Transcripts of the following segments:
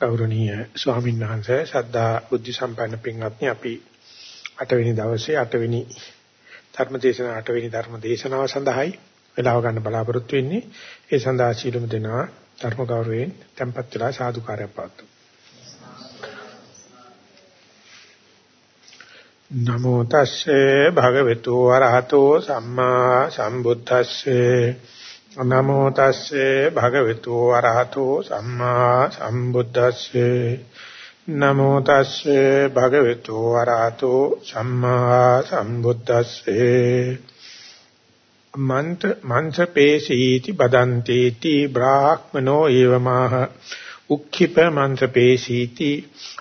ගෞරවනීය ස්වාමීන් වහන්සේ ශ්‍රද්ධා බුද්ධ සම්පන්න පින්වත්නි අපි 8 වෙනි දවසේ 8 වෙනි ධර්ම දේශනාව 8 වෙනි ධර්ම දේශනාව සඳහායි වේලාව ගන්න බලාපොරොත්තු වෙන්නේ. ඒ සඳහා සීලමු දෙනවා ධර්ම ගෞරවයෙන් tempත් වෙලා සාදුකාරය පාත්තු නමෝ තස්සේ භගවතු වරහතෝ සම්මා සම්බුද්දස්සේ. නමෝ තස්සේ භගවතු වරහතෝ සම්මා සම්බුද්දස්සේ. නමෝ තස්සේ භගවතු වරහතෝ සම්මා සම්බුද්දස්සේ. මන්ත මංසපේසීති බදන්තේති බ්‍රාහ්මනෝ ඒවමාහ. උක්ඛිප මංසපේසීති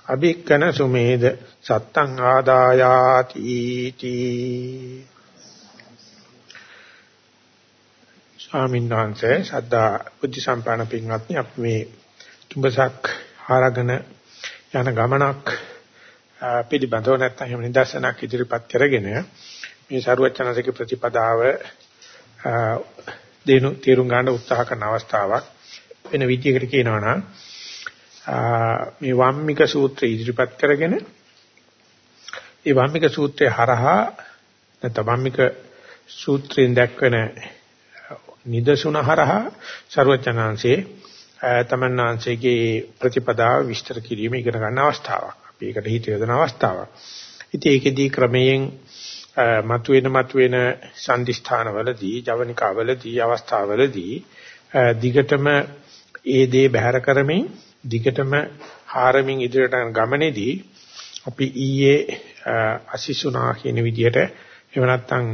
අභික්කන සුමේද සත්තං ආදායාති තී. ස්වාමීන් වහන්සේ සද්ධා බුද්ධ සම්පන්න පින්වත්නි අපි මේ තුඹසක් ආරගෙන යන ගමනක් පිළිබඳව නැත්නම් එහෙම නිදර්ශනක් ඉදිරිපත් කරගෙන මේ සරුවචනසික ප්‍රතිපදාව දේනු තීරුම් ගන්න උත්සාහ කරන අවස්ථාවක් වෙන විදිහකට කියනවා නම් මේ වම්මික සූත්‍රය ඉදිරිපත් කරගෙන ඒ වම්මික සූත්‍රය හරහා නැත්නම් වම්මික සූත්‍රයෙන් දක්වන නිදසුන හරහා ਸਰවචනාංශේ තමන්නාංශයේ ප්‍රතිපදාව විස්තර කිරීම ඉගෙන ගන්න අවස්ථාවක්. අපි ඒකට හිත යොදන අවස්ථාවක්. ඉතින් ඒකෙදී ක්‍රමයෙන් මතුවෙන මතුවෙන සම්දිස්ථානවලදී, ජවනිකාවලදී, අවස්ථාවලදී දිගටම ඒ දේ බැහැර කරමින් දිගටම හාරමින් ඉදිරියට යන ගමනේදී අපි ඊයේ අසිසුනා කියන විදිහට එහෙම නැත්නම්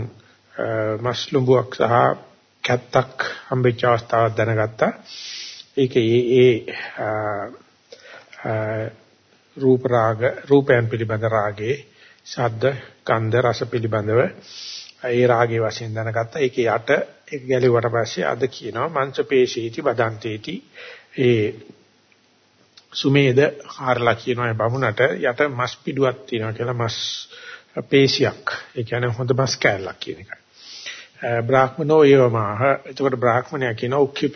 මස්ලුඹුවක් සහ කැත්තක් හම්බෙච්ච අවස්ථාවක් දැනගත්තා. ඒකේ ඒ රූප රාග රූපයන් පිළිබඳ රාගේ ශබ්ද ගන්ධ රස පිළිබඳව ඒ රාගේ වශයෙන් දැනගත්තා. ඒකේ යට ඒක ගැලෙවට පස්සේ අද කියනවා මංසපේශීති බදන්තේති ඒ සුමේද හාරලා කියනවා ඒ බමුණට යට මස් පිඩුවක් තියෙනවා කියලා මස් පේශියක්. ඒ කියන්නේ හොඳ මස් කෑල්ලක් කියන එකයි. බ්‍රාහ්මනෝ යවමාහ එතකොට බ්‍රාහ්මණයා කියන උක්ඛිප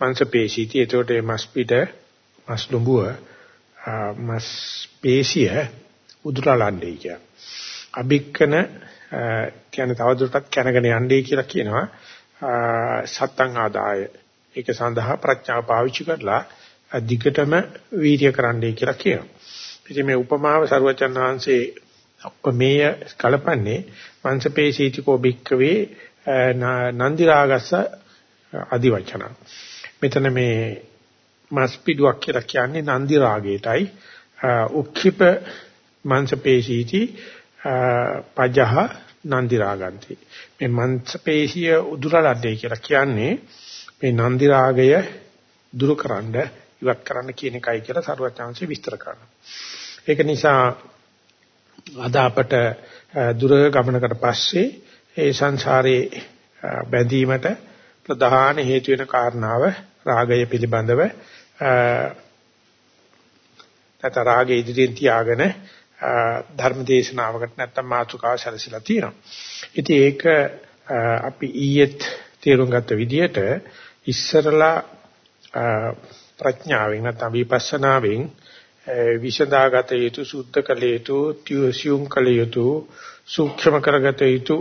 මංසපේශීති එතකොට මේ මස් පිට මස් ලුඹුව මස් පේශිය උදුරලන්නේ කිය. අභික්කන කියන්නේ තවදුරටත් කැනගෙන යන්නේ කියලා කියනවා සත්තං ආදාය ඒක සඳහා ප්‍රඥාව පාවිච්චි කරලා දිගටම වීර්ය කරන්නයි කියලා කියනවා. ඉතින් මේ උපමාව සරුවචන් වහන්සේ අපමේය කලපන්නේ වංශපේශීතිකෝ භික්කවේ නන්දි රාගස්ස আদি වචන. මෙතන මේ මස් පිඩුවක් කියලා කියන්නේ නන්දි රාගයටයි උක්ඛිප මංසපේශීති පජහ නන්දි රාගන්ති. මේ මංසපේශිය උදුරලද්දේ කියලා කියන්නේ මේ නන්දි රාගය දුරුකරන්න ඉවත් කරන්න කියන එකයි කියලා සරුවචාන්සේ විස්තර කරනවා. ඒක නිසා අද අපට දුර ගමනකට පස්සේ ඒ සංසාරේ බැඳීමට ප්‍රධාන හේතු වෙන කාරණාව රාගය පිළිබඳව නැත්නම් රාගය ඉදිරියෙන් තියාගෙන ධර්ම දේශනාවකට නැත්නම් මාතෘකාව සැලසিলা තියෙනවා. ඉතින් ඒක අපි ඊයේත් තේරුම් ගත්ත විදිහට ඉස්සරලා ප්‍රඥාවෙන් නැත්නම් විපස්සනාවෙන් විසඳාගත යුතු සුද්ධ කළ යුතු තියසියුම් කළ යුතු සූක්ෂම කරගත යුතු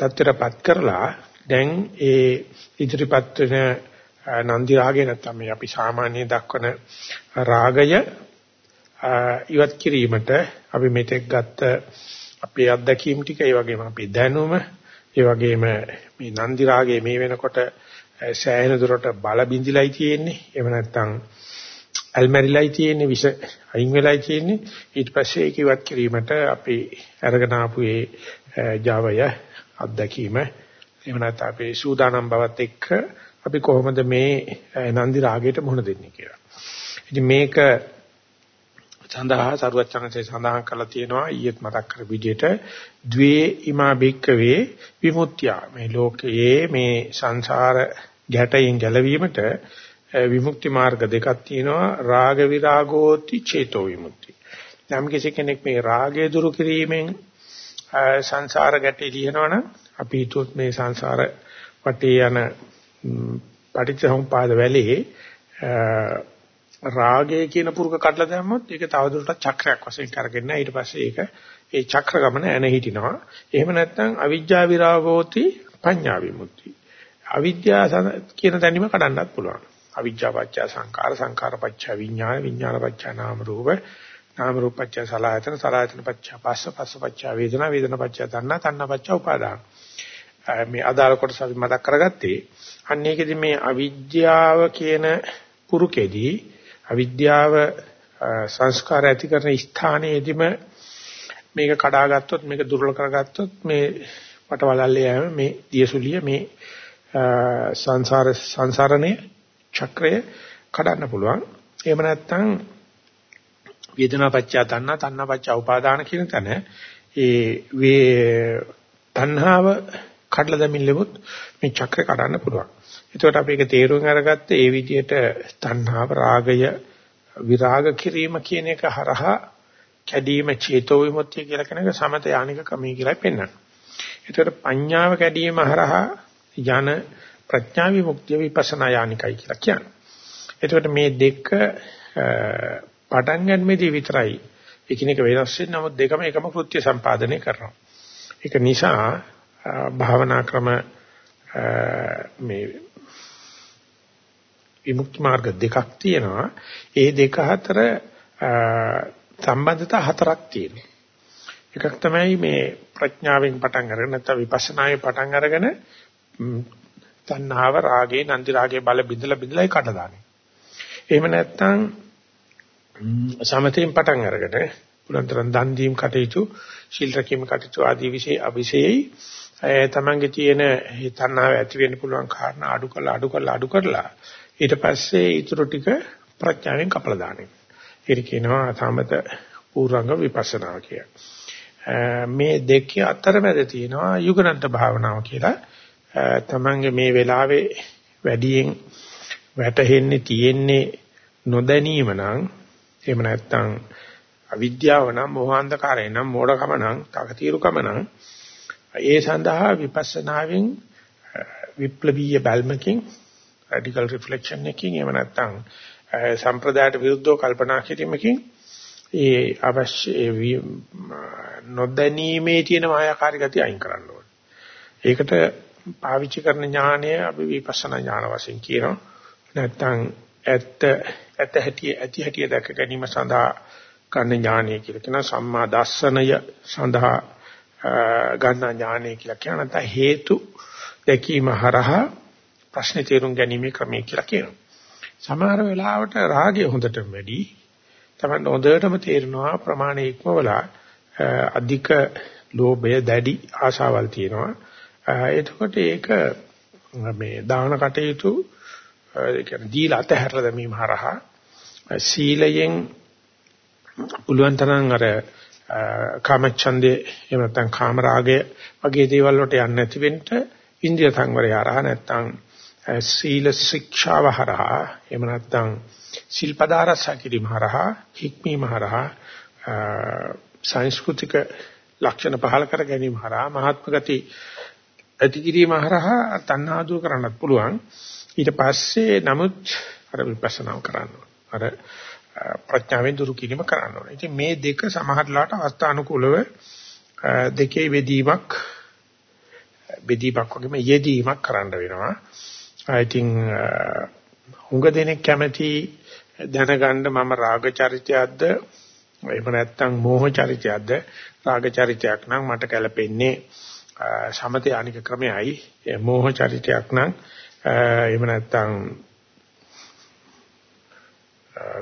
තත්ත්වයටපත් කරලා දැන් ඒ ඉදිරිපත් වෙන නන්දි රාගය නැත්නම් මේ අපි සාමාන්‍ය දක්වන රාගය ඉවත් කිරීමට අපි මෙතෙක් ගත්ත අපේ අත්දැකීම් ටික ඒ වගේම අපේ දැනුම ඒ වගේම මේ නන්දි රාගයේ මේ වෙනකොට සෑහෙන දුරට බල බිඳිලයි තියෙන්නේ. එහෙම නැත්නම් අල්මරිලයි තියෙන්නේ විස අයින් වෙලයි තියෙන්නේ. ඊට පස්සේ ඒක ඉවත් කිරීමට අපි අරගෙන ආපු ඒ Java අත්දැකීම එහෙම නැත්නම් අපේ සූදානම් බවත් එක්ක අපි කොහොමද මේ නන්දි රාගයට මුහුණ දෙන්නේ කියලා. ඉතින් මේක සඳහා සරුවචනසේ සඳහන් කරලා තියෙනවා ඊයේත් මතක් කර විදිහට ද්වේ ඉමා බික්කවේ විමුක්තිය මේ ලෝකයේ මේ සංසාර ගැටයෙන් ගැලවීමට විමුක්ති මාර්ග දෙකක් තියෙනවා රාග විරාගෝති චේතෝ විමුක්ති. යම් කෙනෙක් මේ රාගය දුරු කිරීමෙන් සංසාර ගැටේ ලියනවනම් අපි හිතුවොත් මේ සංසාර වටේ යන පටිච්චසමුපාද වැලේ රාගය කියන පුරුක කඩලා දැම්මොත් ඒක තවදුරටත් චක්‍රයක් වශයෙන් කරගෙන ඊට පස්සේ ඒක ඒ චක්‍ර ගමන ඇන හිටිනවා. එහෙම නැත්නම් අවිජ්ජා විරාගෝති පඤ්ඤා විමුක්ති. අවිද්‍යාව කියන තැනීම කඩන්නත් පුළුවන්. අවිජ්ජා පත්‍ය සංකාර සංකාර පත්‍ය විඥාන විඥාන පත්‍ය නාම රූප නාම රූප පත්‍ය සලආයතන සලආයතන පත්‍ය පස්ස පස්ස පත්‍ය වේදනා වේදනා පත්‍ය තණ්හා තණ්හා පත්‍ය උපාදාන. මේ අදාළ කොටස අපි මතක් කරගත්තේ අන්න ඒකෙදි මේ අවිද්‍යාව කියන පුරුකෙදී අවිද්‍යාව සංස්කාර ඇති කරන ස්ථානයේදීම මේක කඩාගත්තොත් මේක දුර්වල කරගත්තොත් මේ වටවලල්ලේ යෑම මේ දියසුලිය මේ සංසාර සංසරණේ චක්‍රය කඩන්න පුළුවන්. එහෙම නැත්නම් වේදනා පච්චය තණ්හා තණ්හා පච්චය උපාදාන කියන තැන ඒ වේ තණ්හාව කඩලා දැමින් ලෙමුත් මේ චක්‍රය කඩන්න පුළුවන්. එතකොට අපි ඒක තේරුම් අරගත්තේ ඒ විදිහට තණ්හාව රාගය විරාග කිරීම කියන එක හරහා කැඩීම චේතෝ විමුක්තිය කියලා කෙනක සමත යානික ක්‍රමී කියලා පෙන්වනවා. එතකොට පඤ්ඤාව කැඩීම හරහා යන ප්‍රඥා විමුක්තිය විපස්සනා යානිකයි කියලා කියන්නේ. එතකොට මේ දෙක පටන් ගන්නෙදී විතරයි එකිනෙක වෙනස් වෙන්නේ නමුත් දෙකම එකම කෘත්‍ය සම්පාදනය කරනවා. ඒක නිසා භාවනා ක්‍රම මේ විමුක්ති මාර්ග දෙකක් තියෙනවා. ඒ දෙක අතර සම්බන්ධතා හතරක් තියෙනවා. එකක් තමයි මේ ප්‍රඥාවෙන් පටන් අරගෙන නැත්නම් විපස්සනායේ පටන් අරගෙන තණ්හාව රාගේ නන්දි රාගේ බල බිඳලා බිඳලායි කඩ දාන්නේ. එහෙම නැත්නම් සමතෙන් පටන් අරගෙන පුරන්තරන් දන් දීම් කටයුතු ශීල රැකීම කටයුතු ආදී વિશે අවිශේෂයි තමන්ගේ තියෙන මේ තණ්හාව ඇති වෙන්න පුළුවන් කාරණා අඩු කරලා අඩු කරලා අඩු කරලා ඊට පස්සේ ඊටු ටික ප්‍රඥාවෙන් කපලා දාන එක. ඒක කියනවා සමත පූර්වංග විපස්සනා කිය. මේ දෙක අතරමැද තියෙනවා යුගනන්ත භාවනාව කියලා. තමන්ගේ මේ වෙලාවේ වැඩියෙන් වැටහෙන්නේ තියෙන්නේ නොදැනීම නම් එහෙම නැත්නම් අවිද්‍යාව නම් මොහාන්ධකාරය නම් මෝඩකම නම් තකතිරුකම නම් ඒ සඳහා විපස්සනාවෙන් විප්ලවීය බැල්මකින් රැඩිකල් රිෆ්ලෙක්ෂන් එකකින් එහෙම නැත්නම් සම්ප්‍රදායට විරුද්ධව කල්පනා කිරීමකින් ඒ අවශ්‍ය නොදැනීමේ තියෙන මායාකාරී ගතිය අයින් කරන්න ඕනේ. ඒකට පාවිච්චි කරන ඥානය අපි විපස්සනා ඥාන වශයෙන් කියනවා. නැත්නම් ඇත්ත ඇත්ත හැටි ඇති හැටි දැක ගැනීම සඳහා ගන්න ඥානය කියලා කියන සම්මා දස්සනය සඳහා ගන්න ඥානය කියලා කියන නැත්නම් හේතු දැකීම හරහා ප්‍රශ්න තේරුම් ගැනීමේ ක්‍රමය කියලා කියනවා. සමහර වෙලාවට රාගය හොඳටම වැඩි. තමයි හොඳටම තේරෙනවා ප්‍රමාණය ඉක්මවලා අධික ලෝභය දැඩි ආශාවල් තියෙනවා. එතකොට ඒක මේ දාන කටයුතු ඒ කියන්නේ දීලා අතහැරලා දැමීම හරහා සීලයෙන් පුළුවන් තරම් අර කාමච්ඡන්දේ එහෙම නැත්නම් කාමරාගය වගේ දේවල් වලට යන්නේ නැති වෙන්න ඉන්ද්‍රිය සංවරය හරහා නැත්නම් සීල ශික්ෂාව හරහා එහෙම නැත්නම් සිල්පද ආරක්ෂා කිරීම හරහා හික්මීම හරහා සංස්කෘතික ලක්ෂණ පහල කර ගැනීම හරහා මහත්ම ගති ඇති කිරීම හරහා තණ්හා දුරු කරන්නත් පුළුවන්. ඊට පස්සේ නමුත් අර විපස්සනා කරන්න අර ප්‍රඥාවෙන් දුරු කිරීම කරන්න ඕනේ. ඉතින් මේ දෙක සමහරලාට අවස්ථානුකූලව දෙකේ බෙදීමක් බෙදීමක් වගේම යෙදීමක් කරන්න වෙනවා. ඉතින් හුඟ දෙනෙක් කැමති දැනගන්න මම රාග චරිතයක්ද එහෙම නැත්නම් මෝහ චරිතයක්ද රාග චරිතයක් නම් මට කැළපෙන්නේ සමතේ අනික ක්‍රමයයි මෝහ චරිතයක් නම් එහෙම නැත්නම්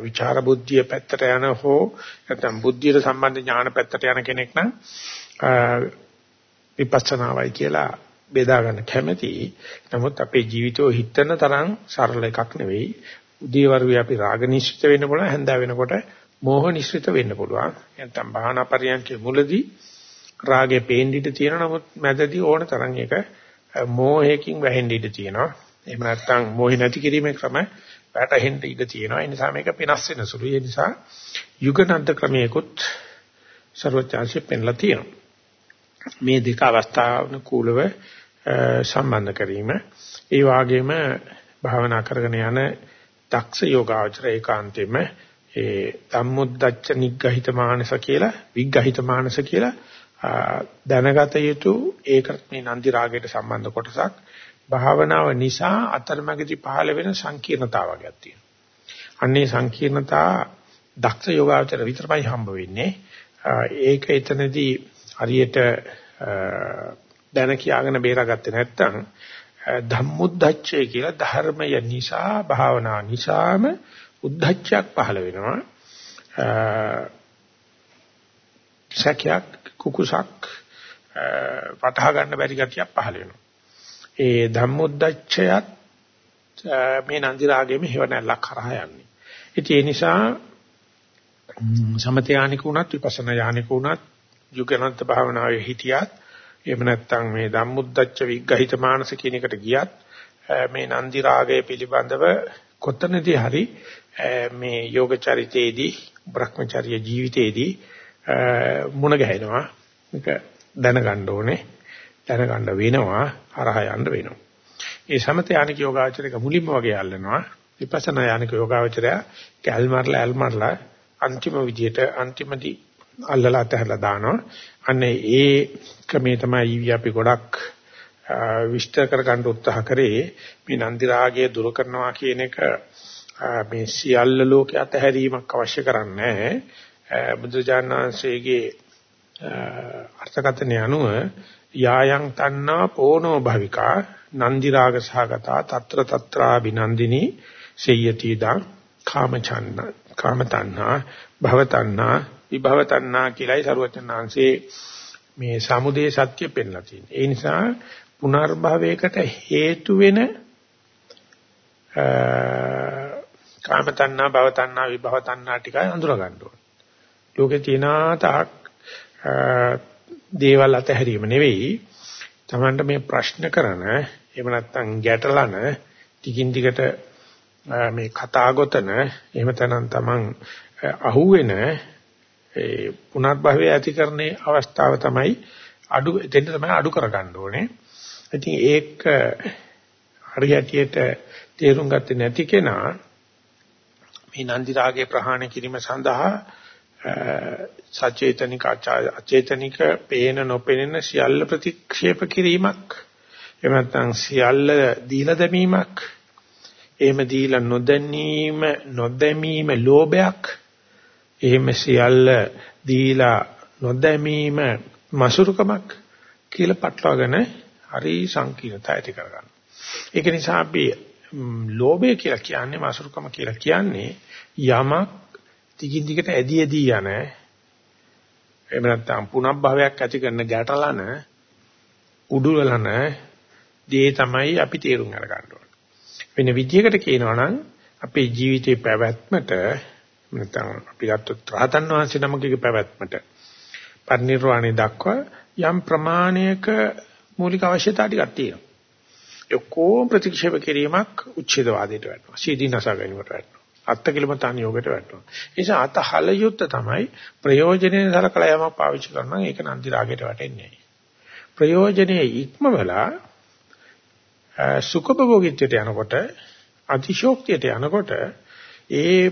විචාර බුද්ධිය පැත්තට යන හෝ නැත්නම් බුද්ධියට සම්බන්ධ ඥාන පැත්තට යන කෙනෙක් නම් විපස්සනාවයි කියලා බෙදා ගන්න කැමැති. නමුත් අපේ ජීවිතෝ හිතන තරම් සරල එකක් නෙවෙයි. උදේවරුේ අපි රාග නිශ්චිත වෙන්න පුළුවන්, හැන්දා වෙනකොට මෝහ නිශ්චිත වෙන්න පුළුවන්. නැත්නම් භාවනා පරියන්කේ මුලදී රාගේ පේන්න ඉඩ තියෙන නමුත් මැදදී ඕන තරම් ඒක මෝහයෙන් වැහෙන්න ඉඩ තියෙනවා. එහෙම නැත්නම් මෝහි නැති කිරීමේ ක්‍රම වැටහෙන්න ඉඩ තියෙනවා. ඒ නිසා මේක වෙනස් වෙන සුළුයි. ඒ නිසා යුගනන්ත ක්‍රමයකොත් ਸਰවඥාන්සේ පෙන්ලා තියෙනවා. මේ දෙක අවස්ථානුකූලව සම්බන්ධ කිරීම ඒ වගේම භාවනා කරගෙන යන දක්ෂ යෝගාචර ඒකාන්තෙම ඒ ධම්මොද්දච්ච නිග්ගහිත මානස කියලා විග්ගහිත මානස කියලා දැනගත යුතු ඒකට මේ නන්දි රාගයට සම්බන්ධ කොටසක් භාවනාව නිසා අතරමැදි පහළ වෙන සංකීර්ණතාවයක් තියෙනවා. අන්නේ සංකීර්ණතා දක්ෂ යෝගාචර විතරයි හම්බ වෙන්නේ. ඒක එතනදී හරියට දැන කියාගෙන බේරාගත්තේ නැත්නම් ධම්මුද්දච්චය කියලා ධර්මය නිසා භාවනා නිසාම උද්දච්චයක් පහළ වෙනවා. සැකයක් කුකුසක් වටහා ගන්න බැරි ගතියක් පහළ වෙනවා. ඒ ධම්මුද්දච්චයත් මේ නන්දි රාගෙම හේවණල්ලක් කරා යන්නේ. ඉතින් ඒ නිසා සමත යානික උනත් විපස්සනා යානික උනත් යුගනන්ත භාවනාවේ හිටියත් එහෙම නැත්නම් මේ ධම්මුද්දච්ච විග්‍රහිත මානස කියන එකට ගියත් මේ නන්දි රාගය පිළිබඳව කොතනදී හරි මේ යෝග චරිතයේදී භ්‍රමචර්ය ජීවිතයේදී මුණ ගැහෙනවා මේක දැනගන්න ඕනේ දැනගන්න වෙනවා හරහා යන්න වෙනවා. ඒ සමත යානික යෝගාචරයක මුලින්ම වගේ අල්ලනවා විපස්සනා යානික යෝගාචරය කැල්මර්ලා ඇල්මර්ලා අන්තිම විදියට අන්තිමදී අල්ලලා අතහැරලා දානවා. අන්නේ ඒ ක්‍රමේ තමයි අපි ගොඩක් විස්තර කර ගන්න උත්සාහ කරේ. මේ නන්දි රාගය දුරු කරනවා කියන එක මේ සියල්ල ලෝකේ අතහැරීමක් අවශ්‍ය කරන්නේ බුදුජානනාංශයේ අර්ථකථනය අනුව යායන් තණ්හා පෝනෝ භවිකා නන්දි රාග සහගතා తත්‍ර తත්‍රා විනන්දිනී සේයති දං කාමචන්න කාම තණ්හා භව තණ්හා විභව තණ්හා කියලායි සරුවචනාංශේ මේ සමුදේ සත්‍ය පෙන්ලා තියෙනවා. ඒ නිසා පුනර්භවයකට හේතු වෙන කාම තණ්හා භව තණ්හා විභව තණ්හා ටිකයි අඳුර ගන්න ඕනේ. ලෝකේ තියෙන තාක් දේවල් අතහැරීම නෙවෙයි Tamanට මේ ප්‍රශ්න කරන එහෙම නැත්නම් ගැටලන ටිකින් ටිකට මේ කතා ගොතන එහෙම තනන් Taman අහුවෙන ඒ පුනර්භවය ඇති කරන්නේ අවස්ථාව තමයි අඩු දෙන්න තමයි අඩු කරගන්න ඕනේ. ඉතින් ඒක හරියටියට තේරුම් ගත්තේ නැති කෙනා මේ නන්දි රාගේ ප්‍රහාණය කිරීම සඳහා සචේතනික අචේතනික පේන නොපෙනෙන සියල්ල ප්‍රතික්ෂේප කිරීමක්. එහෙම නැත්නම් සියල්ල දීලා දැමීමක්. එහෙම දීලා නොදැනීම නොදැමීම ලෝභයක්. එහෙම සියල්ල දීලා නොදැමීම මසුරුකමක් කියලා පටලවාගෙන හරි සංකීර්ණතාවය ඇති කරගන්න. ඒක නිසා අපි ලෝභය කියලා කියන්නේ මසුරුකම කියලා කියන්නේ යමක් දිගින් දිගට ඇදී ඇදී යන එහෙම නැත්නම් පුනබ්භවයක් ඇති කරන ගැටලන උඩුලන දේ තමයි අපි තේරුම් අරගන්න ඕනේ. වෙන විදියකට කියනවා නම් අපේ ජීවිතේ පැවැත්මට නැත්නම් අපි ගත්තොත් රහතන් වහන්සේ නමකගේ පැවැත්මට පරිනිර්වාණය දක්වා යම් ප්‍රමාණයක මූලික අවශ්‍යතා ටිකක් තියෙනවා. ඒ කොම් ප්‍රතික්ෂේප කිරීමක් උච්ඡේදවාදයට වැටෙනවා. සීදීනස ගැනීමට වැටෙනවා. අත්කලමතාන් යෝගයට වැටෙනවා. ඒ නිසා අතහල යුත්ත තමයි ප්‍රයෝජනෙන් සලකලා යමක් පාවිච්චි කරනවා ඒක නන්දි රාගයට වැටෙන්නේ නැහැ. ප්‍රයෝජනයේ ඉක්මවලා සුඛභෝගීත්වයට යනකොට අතිශෝක්තියට යනකොට ඒ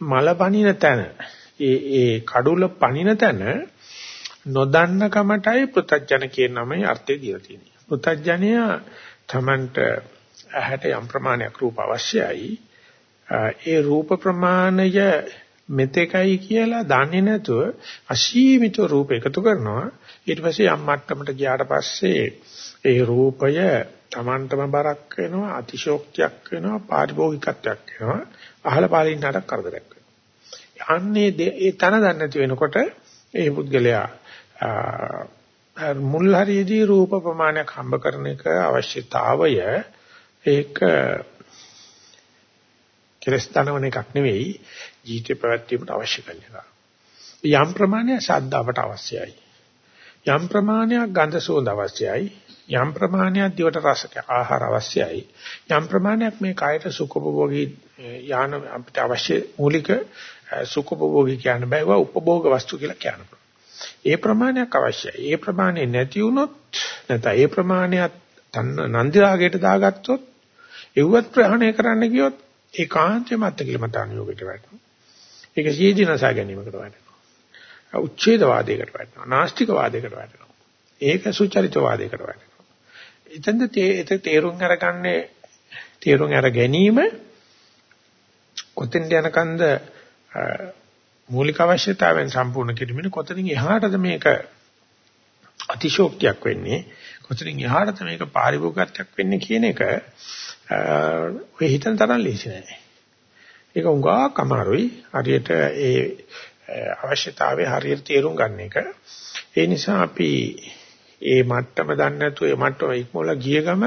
මල පනින තැන ඒ ඒ කඩුල පනින තැන නොදන්න කමටයි පෘතජන කියන නමේ අර්ථය දීලා තියෙන්නේ. පෘතජනය තමන්ට ඇහැට යම් ප්‍රමාණයක් රූප අවශ්‍යයි. ඒ රූප ප්‍රමාණය මෙතෙකයි කියලා දන්නේ නැතුව අසීමිත රූප එකතු කරනවා. ඊට පස්සේ යම් මට්ටමකට ගියාට පස්සේ ඒ රූපය තමන්ටම බරක් වෙනවා, අතිශෝක්තියක් වෙනවා, පාරිභෝගිකත්වයක් වෙනවා. අහල පාලින් නඩක් කරදරයක් වෙනවා. යන්නේ ඒ තන දන්නේ නැති වෙනකොට ඒ පුද්ගලයා මුල් හරියේදී රූප ප්‍රමාණයක් හම්බ කරන එක අවශ්‍යතාවය ඒක කෙලස් තනවන එකක් නෙවෙයි ජීවිතේ පැවැත්වීමට අවශ්‍ය කරන එක. යම් ප්‍රමාණයක් ශාද්දාවට අවශ්‍යයි. යම් ප්‍රමාණයක් ගන්ධ සුවඳ අවශ්‍යයි. යම් ප්‍රමාණයක් දිවට රසක ආහාර අවශ්‍යයි. යම් ප්‍රමාණයක් මේ කායට සුඛභෝගී යාන අපිට අවශ්‍ය මූලික සුඛභෝගී කියන බෑවා උපභෝග වස්තු කියලා කියනවා. ඒ ප්‍රමාණයක් අවශ්‍යයි. ඒ ප්‍රමාණය නැති වුණොත් නැත්නම් ඒ ප්‍රමාණයක් නන්දි රාගයට දාගත්තොත් එව්වත් ප්‍රහාණය කරන්න ගියොත් ඒකාන්තයෙන්ම අත්කිලමතාන යෝගයට වැටෙනවා. ඒක සීදීනසා ගැනීමකට වැටෙනවා. උච්ඡේදවාදයකට වැටෙනවා. නාස්තිකවාදයකට වැටෙනවා. ඒක සුචරිතවාදයකට වැටෙනවා. එතෙන්ද තේ තේරුම් අරගන්නේ තේරුම් අර ගැනීම කොතෙන්ද යනකන්ද මූලික අවශ්‍යතාවයන් සම්පූර්ණ කිරීමෙන් කොතනින් එහාටද මේක අතිශෝක්තියක් වෙන්නේ කොතනින් එහාටද මේක පාරිභෝගිකත්වයක් වෙන්නේ කියන එක ඔය හිතන තරම් ලේසි නෑ. ඒක උඟා කමාරුයි හරියට ඒ අවශ්‍යතාවය හරියට තේරුම් ගන්න එක. ඒ නිසා අපි ඒ මට්ටම දන්නේ නැතුව ඒ මට්ටම ඉක්මවලා ගිය ගම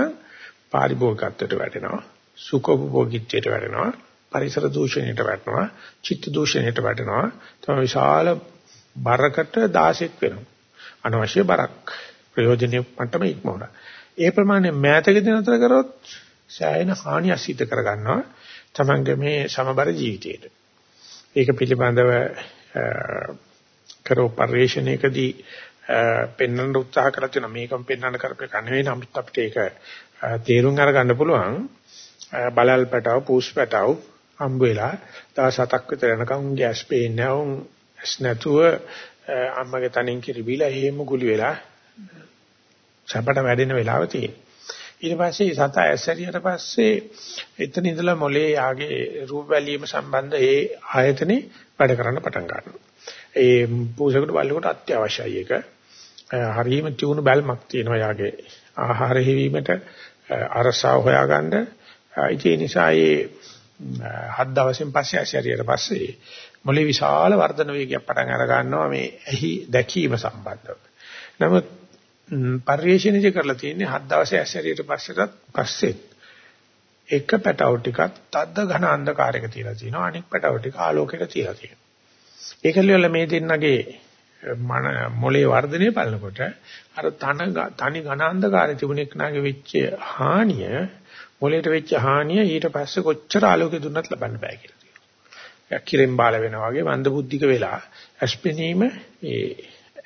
පාරිභෝගිකත්වයට වැටෙනවා. සුඛෝපභෝගීත්වයට වැටෙනවා. පරිසර දූෂණයට වැටෙනවා, චිත්ත දූෂණයට වැටෙනවා. තමයි විශාල බරකට දාසෙක් වෙනවා. අනවශ්‍ය බරක් ප්‍රයෝජනෙ මට්ටම ඉක්මවන. ඒ ප්‍රමාණය මෑතකදී නතර කරොත් සෑහෙන හානියක් සිදු කර ගන්නවා තමන්ගේ මේ සමබර ජීවිතයට. ඒක පිළිබඳව කරෝ පරිශ්‍රණයකදී පෙන්වන්න උත්සාහ කරලා තියෙනවා මේකම පෙන්වන්න කරපේ කන්නේ නමුත් අපිට ඒක තේරුම් අරගන්න පුළුවන් බලල් පැටව පූස් පැටව හම්බ වෙලා දවස් හතක් විතර යනකම් ගෑස් පේන්නේ නැහැ. උන් ඇස් නැතුව අම්මගේ තනින් කිරිබිලා එහෙම ගුලි වෙලා සැපට වැඩෙන වෙලාව තියෙනවා. ඊට පස්සේ සතා ඇස්සරියට පස්සේ එතන ඉඳලා මොලේ යාගේ රූප බැලීම සම්බන්ධ ඒ ආයතනේ වැඩ කරන්න පටන් ගන්නවා. ඒ පූසකට බලනකොට අත්‍යවශ්‍යයි ඒක. හරියම තියුණු බැල්මක් තියෙනවා යාගේ ආහාර හිවීමට අරසාව හොයාගන්න. ඒ නිසා ඒ හත් දවසෙන් පස්සේ ඇසිරියට පස්සේ මොලේ විශාල වර්ධන වේගයක් පටන් අර ගන්නවා මේ ඇහි දැකීම සම්බන්ධව. නමුත් පරිශ්‍රණය කරලා තියෙන්නේ හත් දවසේ ඇසිරියට පස්සේටත් පස්සේ එක පැටව ටිකක් තද්ද ඝන අන්ධකාරයක තියලා තියෙනවා අනික් පැටව ටික ආලෝකයක තියලා තියෙනවා. ඒකලියල මේ දෙන්නගේ මන මොලේ වර්ධනය බලනකොට අර තන තනි ඝන අන්ධකාරය තිබුණ එක්නාගේ වෙච්ච හානිය මොලේට වෙච්ච හානිය ඊට පස්සේ කොච්චර ආලෝකය දුන්නත් ලබන්න බෑ කියලා තියෙනවා. කිරෙන් බාල වෙනවා වගේ මන්ද බුද්ධික වෙලා අස්පෙනීම ඒ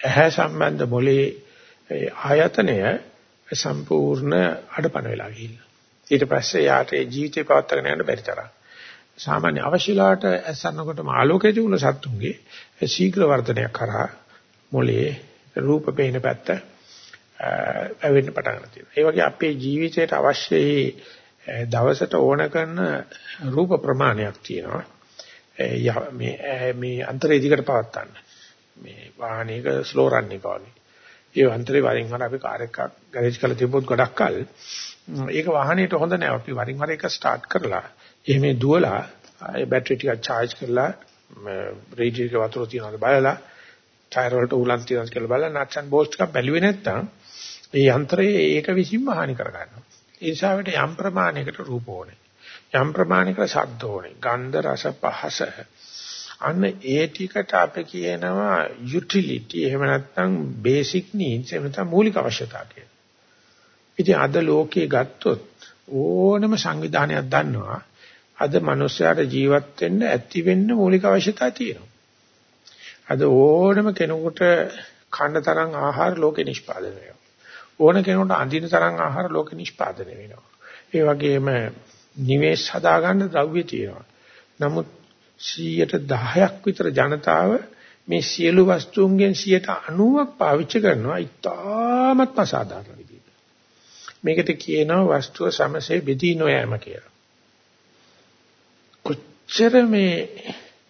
ඇහැ සම්බන්ධ මොලේ ආයතනය සම්පූර්ණ අඩපණ වෙලා ගිහිල්ලා. ඊට පස්සේ යාට ජීවිතේ පවත්වාගෙන යන්න බැරි තරම්. සාමාන්‍ය අවශ්‍යලාට ඇසන්නකොටම ආලෝකයේ තිබුණ සත්තුන්ගේ ශීඝ්‍ර වර්ධනයක් කරා මොලේ රූප පේන පැත්ත ඇවෙන්න පටන් ගන්නවා. ඒ වගේ අපේ ජීවිතයට අවශ්‍යයි දවසට ඕන කරන රූප ප්‍රමාණයක් තියෙනවා. මේ මේ අන්තරේ දිගට පවත්තන්න. මේ වාහනයක ස්ලෝ රන් එක වගේ. ඒ අන්තරේ වරින් වර අපි කාර් එකක් ගෑරේජ් කරලා තිබ්බොත් ගොඩක් කල් ඒක වාහනේට හොඳ නෑ. අපි වරින් වර එක ස්ටාර්ට් කරලා එහෙම දුවලා ඒ බැටරි ටික charge කරලා රේඩියෝ එක වතුර තියනවාද බලලා ටයර් වලට උලන් තියනවාද කියලා බලලා නට්ස් ඇන්ඩ් බෝල්ට්ස් ටිකක් බැලුවේ නැත්නම් ඒ යන්ත්‍රයේ ඒක විසින්ම හානි කර ගන්නවා. ඒ නිසාවට යම් ප්‍රමාණයකට රූප ඕනේ. යම් ප්‍රමාණයකට ශබ්ද ඕනේ. ගන්ධ රස පහස. අන්න ඒ ටිකට අපි කියනවා යුටිලිටි එහෙම නැත්නම් බේසික් නීඩ්ස් එහෙම නැත්නම් මූලික අවශ්‍යතා කියලා. ඉතින් අද ලෝකේ ගත්තොත් ඕනම සංවිධානයක් දන්නවා අද මිනිස්යාට ජීවත් වෙන්න ඇති වෙන්න මූලික අවශ්‍යතා තියෙනවා. අද ඕනම කෙනෙකුට කන්න තරම් ආහාර ලෝකේ නිෂ්පාදනය වෙනවා. ඕන කෙනෙකුට අඳින තරම් ආහාර ලෝකෙ නිෂ්පාදනය වෙනවා. ඒ වගේම නිවේශ හදාගන්න ද්‍රව්‍ය තියෙනවා. නමුත් 110ක් විතර ජනතාව මේ සියලු වස්තුන්ගෙන් 90ක් පාවිච්චි කරනවා ඉතාමත් අසාධාරණ විදිහට. මේකට කියනවා වස්තුව සමසේ බෙදී නොයෑම කියලා. කොච්චර මේ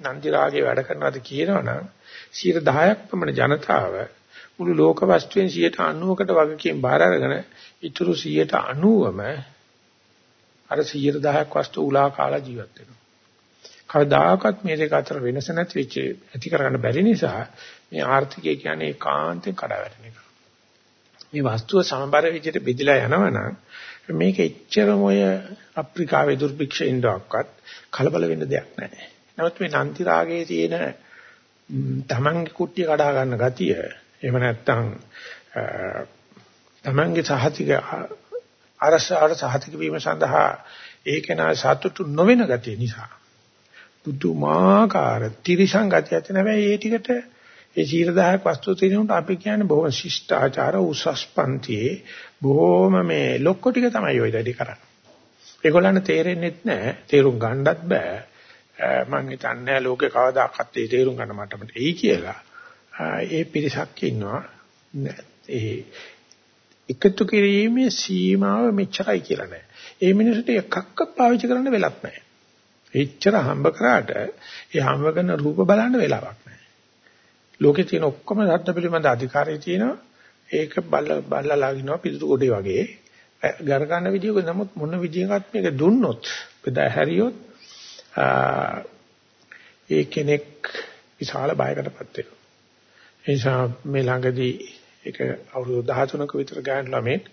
නන්දි රාගේ වැඩ කරනවද කියනවනම් 10ක් පමණ ජනතාව මුළු ලෝක වස්තුවෙන් 90කට වගකීම් බාර අරගෙන ඉතුරු 90ම අර 110ක් වස්තු උලා කාලා ජීවත් වෙනවා. කවදාකවත් මේ දෙක අතර වෙනස නැති වෙච්ච ඇති කරගන්න බැරි නිසා මේ ආර්ථිකය කියන්නේ ඒකාන්තයෙන් කඩාවැටෙන එක. මේ වස්තුව සමබර විදිහට බෙදලා යනවනම් මේක එච්චරම ඔය අප්‍රිකාවේ දුර්භික්ෂ ඉන්දක්වත් කලබල වෙන්න දෙයක් නැහැ. නමුත් මේ නන්ති රාගයේ තියෙන තමන්ගේ කුට්ටිය කඩා ගන්න ගතිය එහෙම නැත්නම් තමන්ගේ සහතික අරසාර සහතික වීම සඳහා ඒක නා සතුටු නොවන ගතිය නිසා පුදුමාකාර තිරිසං ගතිය ඇති නැබැයි ඒ ටිකට ඒ 10000ක් වස්තු තියෙනුට අපි කියන්නේ බොහොම ශිෂ්ටාචාර උසස් පන්තියේ බොහොම මේ ලොක්කො ටික තමයි ඔය වැඩි කරන්නේ. ඒගොල්ලන්ට තේරෙන්නේ නැහැ. තේරුම් ගන්නත් බෑ. මම හිතන්නේ ලෝකේ කවදාකවත් ඒ තේරුම් ගන්න මට්ටමට එයි කියලා. ඒ පිරිසක් ඉන්නවා. ඒ එකතු කිරීමේ සීමාව මෙච්චරයි කියලා නෑ. ඒ මිනිසුන්ට එකක්වත් පාවිච්චි කරන්න වෙලක් නෑ. එච්චර හම්බ කරාට ඒ හම්බ කරන රූප බලන්න වෙලාවක් නෑ. ලෝකේ තියෙන ඔක්කොම සත්‍ය පිළිබඳ අධිකාරිය තියෙනවා. ඒක බල්ල බල්ලලා ගිනවා පිටු කොටේ වගේ. ගර ගන්න විදියක නමුත් මොන විදියකට මේක දුන්නොත් බෙදා හැරියොත් ඒ කෙනෙක් විශාල බයකටපත් වෙනවා. ඒ නිසා මේ ළඟදී ඒක අවුරුදු 13ක විතර ගෑනු ළමෙක්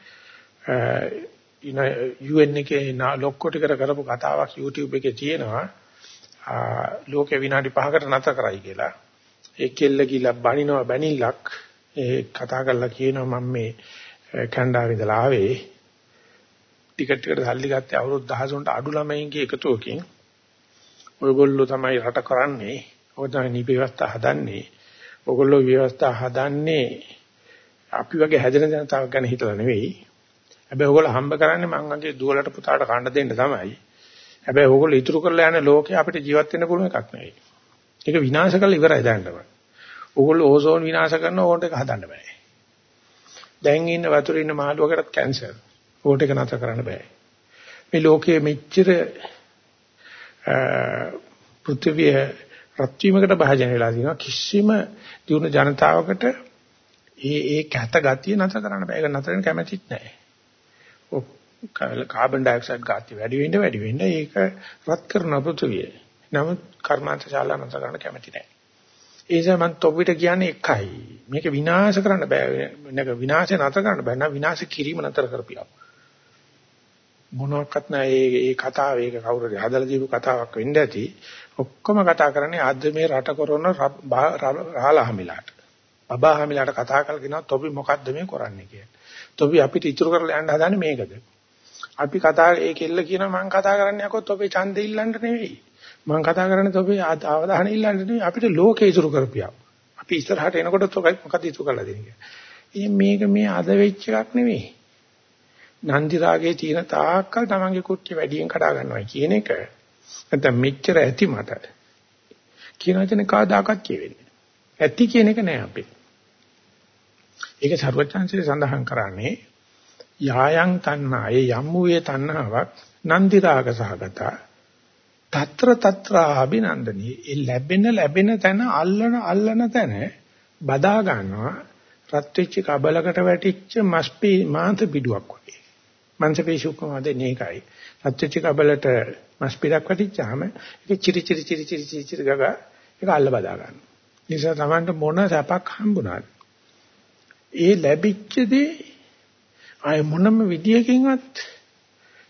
UN එකේ ලොක්කොට කර කරපු කතාවක් YouTube එකේ තියෙනවා. ලෝකේ විනාඩි 5කට නැතර කරයි කියලා. ඒ කෙල්ල ගිලා බනිනවා බැනිල්ලක්. ඒ කතා කරලා කියනවා මම මේ කැනඩාවේ ඉඳලා ආවේ. ටිකට් එකට සල්ලි ගත්තේ අවුරුදු 13ට අඩු ළමයින්ගේ එකතුවකින්. ඔයගොල්ලෝ තමයි රට කරන්නේ. ඔය තමයි නීති ව්‍යවස්ථා හදන්නේ. ඔයගොල්ලෝ ව්‍යවස්ථා හදන්නේ අපි වගේ හැදෙන ජනතාවක් ගැන හිතලා නෙවෙයි. හැබැයි ඔයගොල්ලෝ හම්බ කරන්නේ මං වගේ දුවලට පුතාට කන්න දෙන්න තමයි හැබැයි ඔයගොල්ලෝ ඉතුරු කරලා යන ලෝකේ අපිට ජීවත් වෙන්න පුළුවන් එකක් නෙවෙයි ඒක විනාශ කරලා ඉවරයි දැන්නම ඕගොල්ලෝ ඕසෝන් විනාශ කරන ඕන්ට එක හදන්න බෑ. දැන් ඉන්න වතුරේ ඉන්න මාළුවකටත් කැන්සර්. ඕකට එක නතර කරන්න බෑ. මේ ලෝකයේ මෙච්චර පෘථිවිය රත් වීමකට භාජනය වෙලා තියෙනවා කිසිම දිනු ජනතාවකට ඒ ඒ කැත ගතිය නතර කරන්න බෑ. ඒක නතර වෙන කැමැතිත් නැහැ. කාබන් ඩයොක්සයිඩ් ගාති වැඩි වෙන්න වැඩි වෙන්න ඒක රත් කරන පෘථිවිය. නමුත් කර්මාන්ත ශාලා නතර කරන්න කැමැති නැහැ. ඒ නිසා මම තොපිට කියන්නේ එකයි. මේක විනාශ කරන්න බෑ. මේක විනාශය නතර කරන්න බෑ. නම් විනාශ කිරීම නතර කරපියව. මොනවත් නැහැ මේ කතාව ඒක කවුරුද හදලා දීපු කතාවක් වෙන්න ඇති. ඔක්කොම කතා කරන්නේ අද මේ රට කරන රාලහමිලාට. බබාහමිලාට කතා කරලා කියනවා තොපි මොකද්ද මේ කරන්නේ කියලා. තොපි අපිට ඉතුරු කරලා යන්න හදන්නේ මේකද? අපි කතා ඒ කෙල්ල කියනවා මම කතා කරන්නේ අකොත් ඔබේ ඡන්දෙ ඉල්ලන්න නෙවෙයි. මම කතා කරන්නේ තොපේ අවධානය ඉල්ලන්න නෙවෙයි අපිට ලෝකේ ඉතුරු කරපියා. අපි ඉස්සරහට එනකොට තොකයි මොකද ඉතුරු කරලා දෙන්නේ කියලා. මේක මේ අද වෙච්ච එකක් නෙවෙයි. නන්දි රාගයේ තියෙන තාක්කල් තමන්ගේ කුට්ටිය වැඩියෙන් කඩා ගන්නවා කියන එක නැත්නම් මෙච්චර ඇති මට කියන වචනේ කවදාකවත් කියවෙන්නේ ඇති කියන එක නෑ අපේ ඒක ਸਰවඥාන්සේ සඳහන් කරන්නේ යායන් තණ්හා ඒ යම් වූයේ තණ්හාවක් නන්දි රාග සහගතා తත්‍ර తත්‍රා අභිනන්දනී ඒ ලැබෙන ලැබෙන තැන අල්ලන අල්ලන තැන බදා ගන්නවා. රත් වෙච්ච කබලකට වැටිච්ච මස්පි මාන්ත පිටුවක් වගේ. මංශපේශි උපමාදේ නේකයි රත් වෙච්ච කබලට මස්පිරක් වැටිච්චාම ඒක චිරි චිරි චිරි චිරි චිරි ගගා ඒක අල්ල බදා ගන්නවා. නිසා Tamanට මොන සැපක් හම්බුණාද ඒ ලැබිච්ච දේ ආය මොනම විදියකින්වත්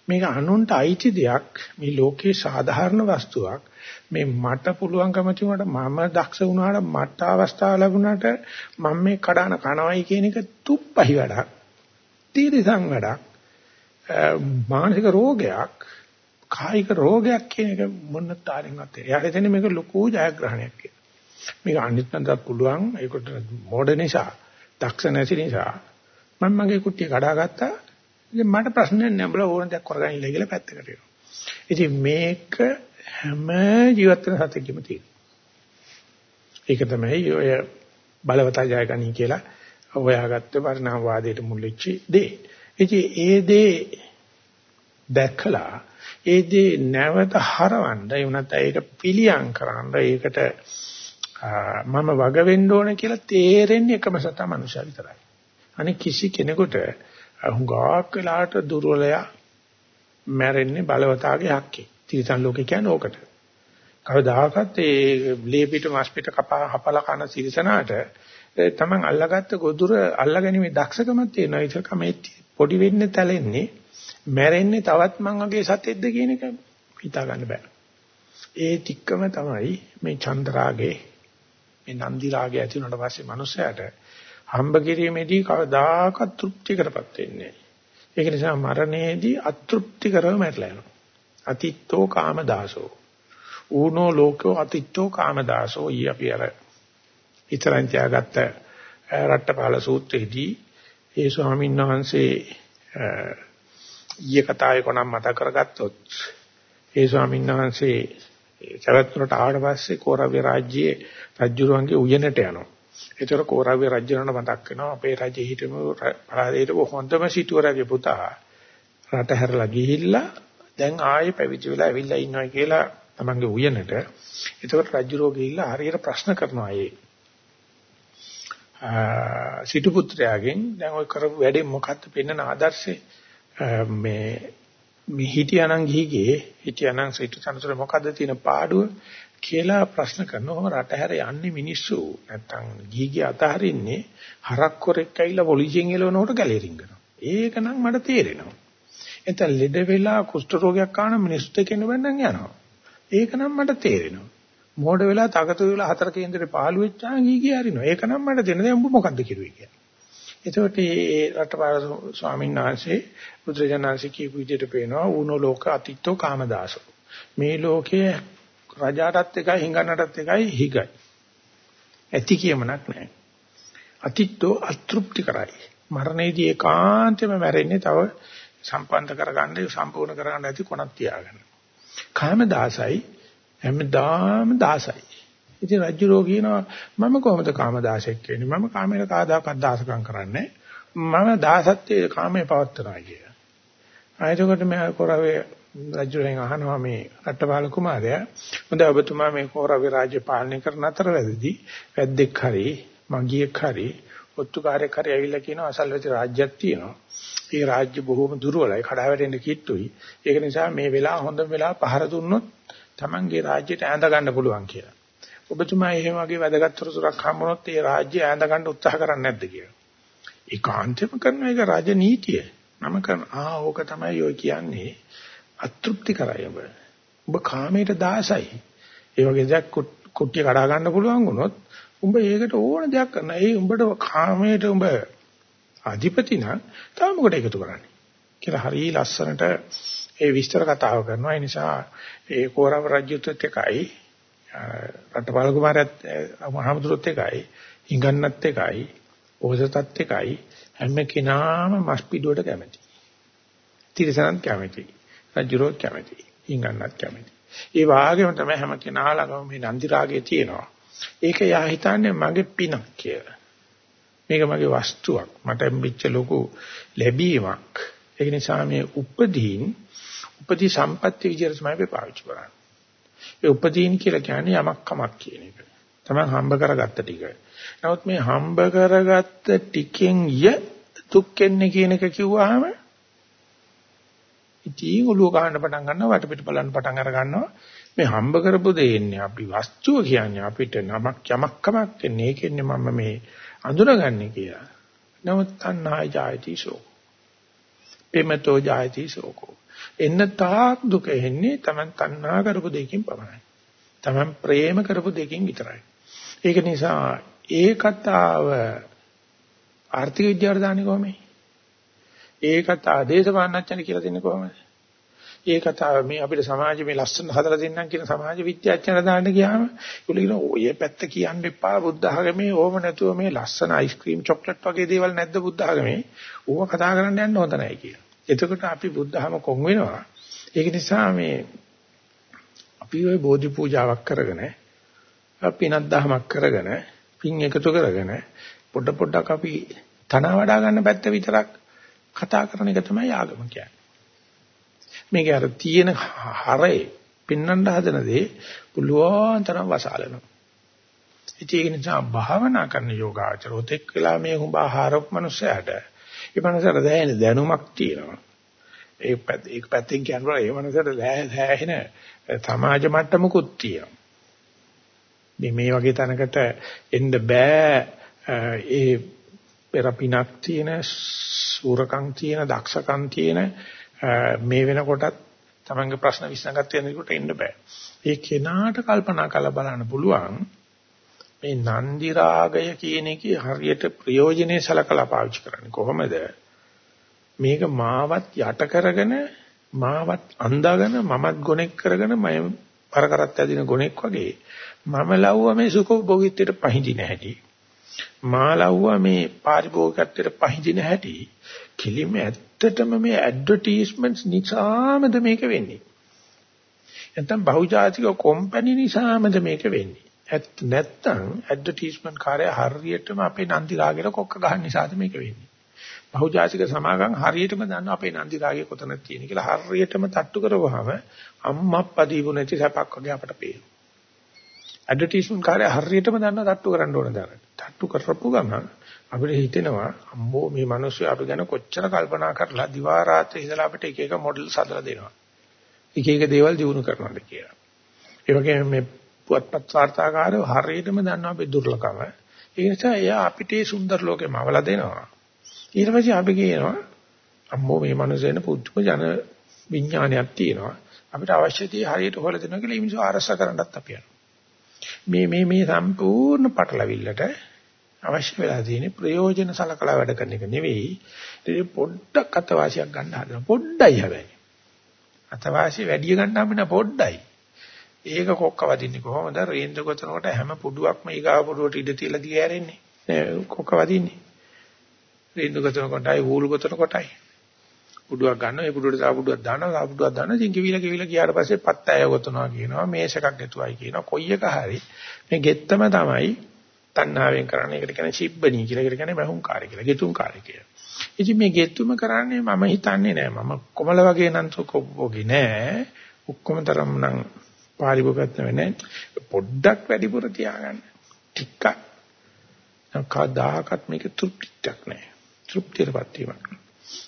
මේක අනුන්ට අයිති දෙයක් මේ ලෝකේ සාධාරණ වස්තුවක්. මේ මට පුළුවන්කම තිබුණාට මම දක්ෂ වුණාට මට අවස්ථාව ලැබුණාට මම මේ කඩන කනවයි කියන එක තුප්පහි වැඩක් තීරසං වැඩක් මානසික රෝගයක් කායික රෝගයක් කියන එක මොන තාරින්වත් එයාට දෙන්නේ මේක ලොකු ජයග්‍රහණයක් කියලා. මේක අනිත්‍යන්තත් පුළුවන්. ඒකට මොඩ නිසා දක්ෂ නැති නිසා මම මගේ කුට්ටිය කඩාගත්තා ඉතින් මට ප්‍රශ්නයක් නෑ උඹලා ඕන දෙයක් කරගන්න ඉල්ල කියලා පැත්තකට යනවා. ඉතින් මේක හැම ජීවත් වෙන සතෙක්ගෙම තියෙනවා. ඒක තමයි ඔය බලවතා ජයගනි කියලා හොයාගත්ත පරිණාමවාදයට මුල් වෙච්ච දේ. ඉතින් ඒ දේ දැකලා ඒ දේ නැවත හරවන්න ඒ උනත් ඒක පිළියම් කරන්න ඒකට මම වග වෙන්න ඕන කියලා තේරෙන්නේ එකම සතා මනුෂ්‍ය විතරයි. අනේ කිසි කෙනෙකුට හුඟක් වෙලාට දුර්වලයා මැරෙන්නේ බලවතාගේ හක්කේ. තිරිසන් ලෝකේ කියන්නේ ඕකට. කවදාකවත් ඒ ලේ පිට මස් පිට කපා හපලා කන තිරිසනාට තමන් අල්ලගත්ත ගොදුර අල්ලගැනීමේ දක්ෂකමක් තියෙනවා. ඒක මේ පොඩි වෙන්නේ තැලෙන්නේ මැරෙන්නේ තවත් මං වගේ සතෙක්ද කියන එක හිතා ගන්න බෑ. ඒ තික්කම තමයි මේ චන්ද්‍රාගේ මේ නන්දි රාගය ඇති වුණාට පස්සේ මනුස්සයාට හම්බ කිරීමේදී කවදාකවත් තෘප්තිකරපත් වෙන්නේ නැහැ. ඒක නිසා මරණයේදී අතෘප්තිකරව මැරලා යනවා. අතිත්තෝ කාමදාසෝ. ඌනෝ ලෝකෝ අතිත්තෝ කාමදාසෝ ඊ අපි අර ඉතරන් තියාගත්ත රට්ටපාල සූත්‍රයේදී ඒ ස්වාමීන් වහන්සේ ඊයේ කතාවේ කොනම් මතක කරගත්තොත් ඒ ස්වාමීන් වහන්සේ චරත්තුරට ආවට පස්සේ කෝරව්‍ය රාජ්‍යයේ රජුරුවන්ගේ උයනට යනවා. ඒතර කෝරව්‍ය රජුරණ මතක් වෙනවා අපේ රජෙ හිටම පරාදයට හොඳම සිටුවරගේ පුතා රට හැරලා ගිහිල්ලා දැන් ආයේ පැවිදි වෙලා ඇවිල්ලා ඉන්නවා කියලා තමන්ගේ උයනට. ඒතකොට රජුරෝ ගිහිල්ලා හරියට ප්‍රශ්න කරනවා ඒ සිටු පුත්‍රයාගෙන් දැන් ඔය කරපු වැඩේ මොකක්ද පෙන්වන ආදර්ශේ මේ මේ හිටියානම් ගිහිගේ හිටියානම් සිටු තනතුර මොකද්ද තියෙන පාඩුව කියලා ප්‍රශ්න කරනවා. රට හැර යන්නේ මිනිස්සු. නැත්තම් ගිහිගේ අතහරින්නේ හරක් කොරෙක් ඇවිල්ලා පොලිසියෙන් එලවනකොට ගැලේ රින්ගනවා ඒක නම් මට තේරෙනවා. එතන ලෙඩ වෙලා කුෂ්ඨ රෝගයක් ආන මිනිස්සුත් කෙනෙක් වෙන්නම් යනවා. ඒක නම් මට තේරෙනවා. මෝඩ වෙලා තකතු වෙලා හතර කේන්දරේ පහළු වෙච්චා ගිහි ගිය හරිනවා. ඒක නම් මට දෙන දේ උඹ මොකද්ද කිරුවේ කියලා. එතකොට මේ රටපාල ස්වාමීන් වහන්සේ බුදුරජාණන්සේ කියපු විදිහට පේනවා ඌනෝ ලෝක අතිත්තෝ කාමදාසෝ. මේ ලෝකයේ රජාටත් එකයි හිඟන්නටත් එකයි හිගයි. ඇති කියමනක් නැහැ. අතිත්තෝ අතෘප්ති කරයි. මරණයේදී ඒකාන්තයෙන්ම මැරෙන්නේ තව සම්පන්ත කරගන්න සම්පූර්ණ කරගන්න ඇති කොනක් තියාගන්න. කාමදාසයි හැමදාම 16යි. ඉතින් රජුරෝ කියනවා මම කොහොමද කාමදාසෙක් වෙන්නේ? මම කාමයට කාදාකත් දාසකම් කරන්නේ. මම දාසත්වයේ කාමයේ පවත්තරා කිය. ආයතකොට මම කොරවේ රජුරෙන් අහනවා මේ රට්ටපාල කුමාරයා හොඳ ඔබතුමා මේ කොරවේ රාජ්‍ය පාලනය කරන අතර වැදදී වැද්දෙක් හරි මගියෙක් හරි ඔත්තුකාරයෙක් හරි ඇවිල්ලා කියනවා අසල්වැසි රාජ්‍යයක් තියෙනවා. ඒ රාජ්‍ය බොහොම දුර්වලයි කඩා වැටෙන්න කිට්ටුයි. ඒක නිසා මේ වෙලාව හොඳම වෙලාව පහර දුන්නොත් Tamange රාජ්‍යයට ඈඳ ගන්න පුළුවන් කියලා. ඔබතුමා එහෙම වගේ වැදගත් තොරතුරක් හම්බුනොත් ඒ රාජ්‍ය ඈඳ ගන්න උත්සාහ කරන්නේ නැද්ද කියලා. ඒකාන්තෙම කරන එක රාජනීතිය. නම කරන ආ ඕක තමයි ඔය කියන්නේ අතෘප්ති කරයි ඔබ. ඔබ කාමයට දාසයි. ඒ වගේ දෙයක් කුට්ටිය කඩා ගන්න පුළුවන් වුණොත් උඹ ඒකට ඕන දෙයක් කරන. ඒ උඹට කාමයට උඹ අධිපති නම් තව මොකට එකතු කරන්නේ? කියලා හරිය ලස්සනට ඒ විස්තර කතාව කරනවා. ඒ නිසා ඒ කෝරව රජුත් එකයි රටපාල කුමාරයත් මහමුදුරුත් එකයි හිඟන්නත් එකයි ඕසතත් එකයි හැම කෙනාම මස් පිඩුවට කැමති. තිරසනත් කැමති. රජුරෝත් කැමති. හිඟන්නත් කැමති. ඒ වාගේම තමයි හැම කෙනා ළඟම මේ නන්දි රාගය තියෙනවා. ඒක යා හිතන්නේ මගේ පිනක් කියලා. මේක මගේ වස්තුවක්. මට හම්බෙච්ච ලොකු ලැබීමක්. ඒක නිසා මේ උපදීන් උපදී සම්පත්‍ය විදියට තමයි අපි පාවිච්චි කරන්නේ. ඒ උපදීන් කියලා කියන්නේ යමක් කමක් කියන එක. තමයි හම්බ කරගත්ත ටික. නමුත් මේ හම්බ කරගත්ත ටිකෙන් ය දුක්ෙන්නේ කියන එක කිව්වහම ඉතින් ඔළුව ගන්න පටන් ගන්නවා වටපිට බලන්න පටන් අර ගන්නවා මේ හම්බ කරපු දෙන්නේ අපි වස්තුව කියන්නේ අපිට නමක් යමක් කමක් කියන්නේ ඒකෙන්නේ මම මේ අඳුනගන්නේ කියලා. නමුත් තණ්හාය ජායති සෝ. එමෙතෝ ජායති සෝකෝ. එන්න තාක් දුක එන්නේ Taman තණ්හා කරපු දෙයකින් පමණයි. Taman ප්‍රේම කරපු දෙයකින් විතරයි. ඒක නිසා ඒ කතාව ආර්ථික විද්‍යාවට දාන්නේ කොහොමද? ඒ කතාව දේශපාලනඥයන් කියලා දෙන්නේ කොහොමද? ඒ කතාව මේ අපිට සමාජයේ මේ ලස්සන හදලා දෙන්නම් කියන සමාජ විද්‍යාඥයන් දාන්න ගියාම ඒගොල්ලෝ කියන ඔය පැත්ත කියන්න එපා බුද්ධ ආගමේ ඕම නැතුව මේ ලස්සන අයිස්ක්‍රීම් චොක්ලට් වගේ දේවල් නැද්ද බුද්ධ ආගමේ? ඕව කතා කරන්න යන්න හොඳ නැහැ කියලා. එතකොට අපි බුද්ධහම කොන් වෙනවා. ඒක නිසා මේ අපි ওই බෝධි පූජාවක් කරගෙන පිනක් දහමක් කරගෙන පින් එකතු කරගෙන පොඩ පොඩක් අපි තන වඩා ගන්න පැත්ත විතරක් කතා කරන එක තමයි ආගම කියන්නේ. මේක අර තියෙන හරේ පින්නන්න හදන දේ පුළුවන් තරම් වසාලනවා. ඉතින් ඒක නිසා භාවනා කරන යෝගාචරොත් එක් වෙලා මේ හුඹ ආහාරක් මනුස්සයාට ඒ මනසට දැනෙන දැනුමක් තියෙනවා. ඒ පැත්ත ඒක පැත්තෙන් කියනවා ඒ මනසට දැනෙන සමාජ මට්ටමකුත් තියෙනවා. මේ මේ වගේ තැනකට එන්න බෑ ඒ පෙරපිනක් තියෙන සූරකම් තියෙන දක්ෂකම් තියෙන මේ වෙනකොටත් තමන්ගේ ප්‍රශ්න විසඳගත් වෙනකොට එන්න බෑ. ඒ කෙනාට කල්පනා කරලා බලන්න පුළුවන් මේ නන්දි රාගය කියන එකේ හරියට ප්‍රයෝජනේ සලකලා පාවිච්චි කරන්නේ කොහොමද? මේක මාවත් යට කරගෙන මාවත් අඳාගෙන මමත් ගොනෙක් කරගෙන මම පර කරත් ඇදින ගොනෙක් වගේ මම ලව්ව මේ සුඛ භෝගීත්වයට පහඳින හැටි. මාලව්ව මේ පාරිභෝගිකත්වයට පහඳින හැටි කිලිම ඇත්තටම මේ ඇඩ්වර්ටයිස්මන්ට්ස් නිසාමද මේක වෙන්නේ. නැත්නම් බහුජාතික කොම්පැනි නිසාමද මේක වෙන්නේ. ඇත්ත නැත්නම් ඇඩ්වර්ටයිස්මන්ට් කාර්ය හරියටම අපේ නන්දි රාගෙට කොක්ක ගහන්න නිසාද මේක වෙන්නේ. බහුජාතික සමාගම් හරියටම දන්නවා අපේ නන්දි රාගය කොතනද තියෙන කියලා හරියටම තට්ටු කරවහම අම්මප්පා දීපු නැති සැපක් වගේ අපට පේනවා. ඇඩ්වර්ටයිස්මන්ට් කාර්ය හරියටම දන්නවා තට්ටු කරන්න ඕන දාන්න. තට්ටු කරපු ගමන් අපිට හිතෙනවා අම්බෝ මේ මිනිස්සු අපි ගැන කොච්චර කල්පනා කරලා දිවා රාත්‍රී ඉඳලා අපිට එක එක මොඩල්ස් හදලා දෙනවා. එක එක දේවල් දිනු කරනවාද කියලා. ඒ වගේම මේ පුවත්පත් වාර්තාකාරයෝ හරියටම දන්නවා අපේ දුර්ලභම. ඒ නිසා එයා අපිට මේ සුන්දර ලෝකෙම අවලා දෙනවා. ඊට පස්සේ අපි කියනවා අම්මෝ මේ මනුස්සයන පුදුම ජන විඥානයක් තියෙනවා. අපිට අවශ්‍ය දේ හරියට හොයලා දෙනවා කියලා මිනිස්සු ආරස කරන්නත් අපි යනවා. මේ මේ මේ සම්පූර්ණ පටලවිල්ලට අවශ්‍ය වෙලා තියෙන්නේ ප්‍රයෝජන සලකලා වැඩ කරන එක නෙවෙයි. ඉතින් පොඩ්ඩක් අතවාසියක් ගන්න හදනවා. පොඩ්ඩයි හැබැයි. අතවාසිය වැඩි ගන්න හම්බෙන පොඩ්ඩයි. ඒක කොක්ක වදින්නේ කොහොමද? රේන්ද්‍ර ගොතනකොට හැම පුඩුවක්ම ඊගාව පුඩුවට ඉඳ තියලා දිග ඇරෙන්නේ. කොක්ක වදින්නේ. රේන්ද්‍ර ගොතනකොටයි වූල් ගොතනකොටයි. පුඩුවක් ගන්නවා ඒ පුඩුවට තව පුඩුවක් දානවා තව පුඩුවක් දානවා. ඉතින් කිවිල කිවිල ගියාට පස්සේ පත් ඇය ගොතනවා කියනවා මේස් එකක් ගෙතුවයි කියනවා. කොයි එක හරි. මේ ගෙත්තම තමයි තණ්හාවෙන් කරන්නේ. ඒකට කියන්නේ ශිබ්බණී කියලා. ඒකට කියන්නේ මහුම් කාර්ය කියලා. ගෙතුම් කාර්ය කියලා. ඉතින් මේ ගෙතුම කරන්නේ මම හිතන්නේ නෑ. මම කොමල වගේ නම් සුකොබ්බෝගේ නෑ. ඔක්කොම තරම් නම් පාරිභෝගිකත් වෙන්නේ පොඩ්ඩක් වැඩිපුර තියාගන්න. ටිකක්. කවදාකවත් මේක තෘප්තියක් නෑ. තෘප්තියටපත් වීමක්.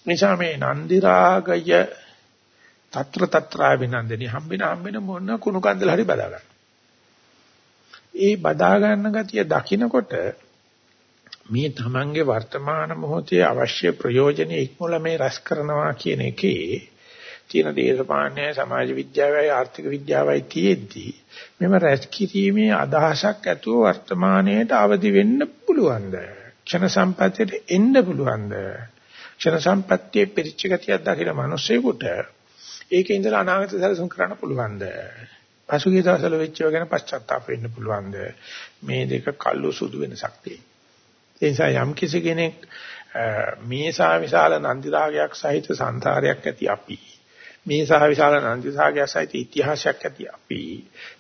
නිසා මේ නන්දි රාගය తත්‍ර తත්‍රා විනන්දනි හම්බෙන හම්බෙන මොන කුණු කන්දල හරි බදා ගන්න. ඒ බදා ගන්න ගතිය දකිනකොට මේ තමන්ගේ වර්තමාන මොහොතේ අවශ්‍ය ප්‍රයෝජනෙ ඉක්මොල මේ රැස් කරනවා කියන එකේ තියෙන දේශපාලනය සමාජ විද්‍යාවයි ආර්ථික විද්‍යාවයි තියෙද්දි මෙම රැස් කිරීමේ අදහසක් ඇතුව වර්තමානයේට අවදි වෙන්න පුළුවන්ද ක්ෂණ සම්පත්තියට එන්න පුළුවන්ද ක්ෂණ සම්පත්තියේ පිරිච්ච ගතියක් දකින මිනිස්සෙකුට ඒකේ ඉඳලා අනාගත සැලසුම් කරන්න පුළුවන්ද? පසුගිය දවස්වල වෙච්චව ගැන පශ්චාත්තාප වෙන්න පුළුවන්ද? මේ දෙක කල්ලු සුදු වෙනසක් තියෙනවා. ඒ නිසා යම් කිසි කෙනෙක් මේසා විශාල නන්දි රාගයක් සහිත සංසාරයක් ඇති අපි මේසා විශාල නන්දි රාගයක් සහිත ඉතිහාසයක් ඇති අපි.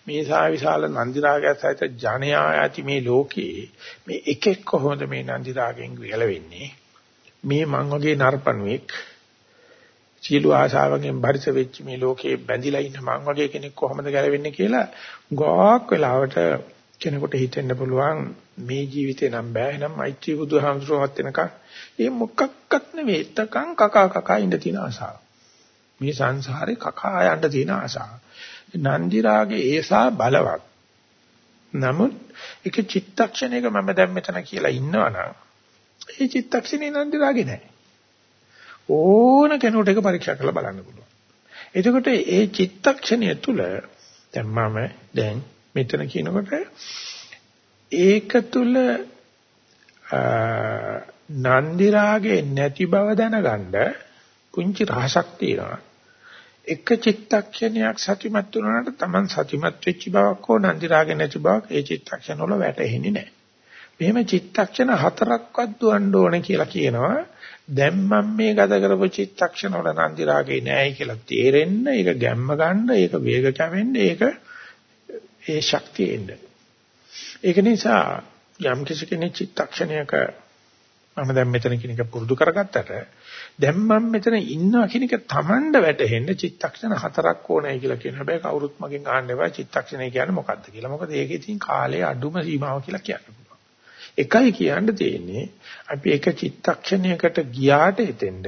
මේසා විශාල නන්දි රාගයක් සහිත ජනයා ඇති මේ ලෝකේ මේ එකෙක් කොහොමද මේ නන්දි රාගෙන් ගැලවෙන්නේ මේ මං වගේ නරපණුවෙක් සියලු ආශාවකින් බරිස වෙච්ච මේ ලෝකේ බැඳිලා ඉන්න මං වගේ කෙනෙක් කොහොමද ගැලවෙන්නේ කියලා ගොක් වෙලාවට කෙනෙකුට හිතෙන්න පුළුවන් මේ ජීවිතේ නම් බෑ. නම් මෛත්‍රී බුදුහාමුදුරුවෝත් වෙනකන්. ඒ මොකක්වත් නෙවෙයි. එතකන් කකා කකා ඉඳ තියෙන ආශාව. මේ සංසාරේ කකා යන්න තියෙන ආශාව නන්දි රාගේ ඒසා බලවත් නමුත් එක චිත්තක්ෂණයක මම දැන් මෙතන කියලා ඉන්නවනම් ඒ චිත්තක්ෂණේ නන්දි රාගේ නැහැ. ඕන කෙනෙකුට ඒක පරීක්ෂා කරලා බලන්න පුළුවන්. එතකොට ඒ චිත්තක්ෂණය තුල දැන් මම දැන් මෙතන කියනකොට ඒක තුල නන්දි රාගේ නැති බව දැනගන්න පුංචි රහසක් තියෙනවා. එක චිත්තක්ෂණයක් සතිමත් වුණාට Taman සතිමත් වෙච්ච බවක් හෝ නන්දි රාගේ නැති බවක් ඒ චිත්තක්ෂණ වල වැටහෙන්නේ නැහැ. මෙහෙම චිත්තක්ෂණ හතරක්වත් දුවන්න ඕනේ කියලා කියනවා. දැන් මම මේ ගත කරපු චිත්තක්ෂණ වල නන්දි රාගේ නෑයි කියලා තේරෙන්න, ඒක ගැම්ම ගන්න, ඒක වේග කැවෙන්න, ඒක ඒ ශක්තිය එන්න. ඒක නිසා යම් කිසි කෙනෙක් චිත්තක්ෂණයක මම දැන් මෙතන කියන එක පුරුදු කරගත්තට දැන් මම මෙතන ඉන්නවා කියන එක Tamanda වැටෙන්න චිත්තක්ෂණ හතරක් ඕනයි කියලා කියන හැබැයි කවුරුත් මගෙන් අහන්න එපා චිත්තක්ෂණය කියන්නේ මොකක්ද කියලා. මොකද ඒකේ තියෙන කාලයේ අඩුම සීමාව කියලා කියන්නේ. එකයි කියන්න තියෙන්නේ අපි එක චිත්තක්ෂණයකට ගියාට එතෙන්ද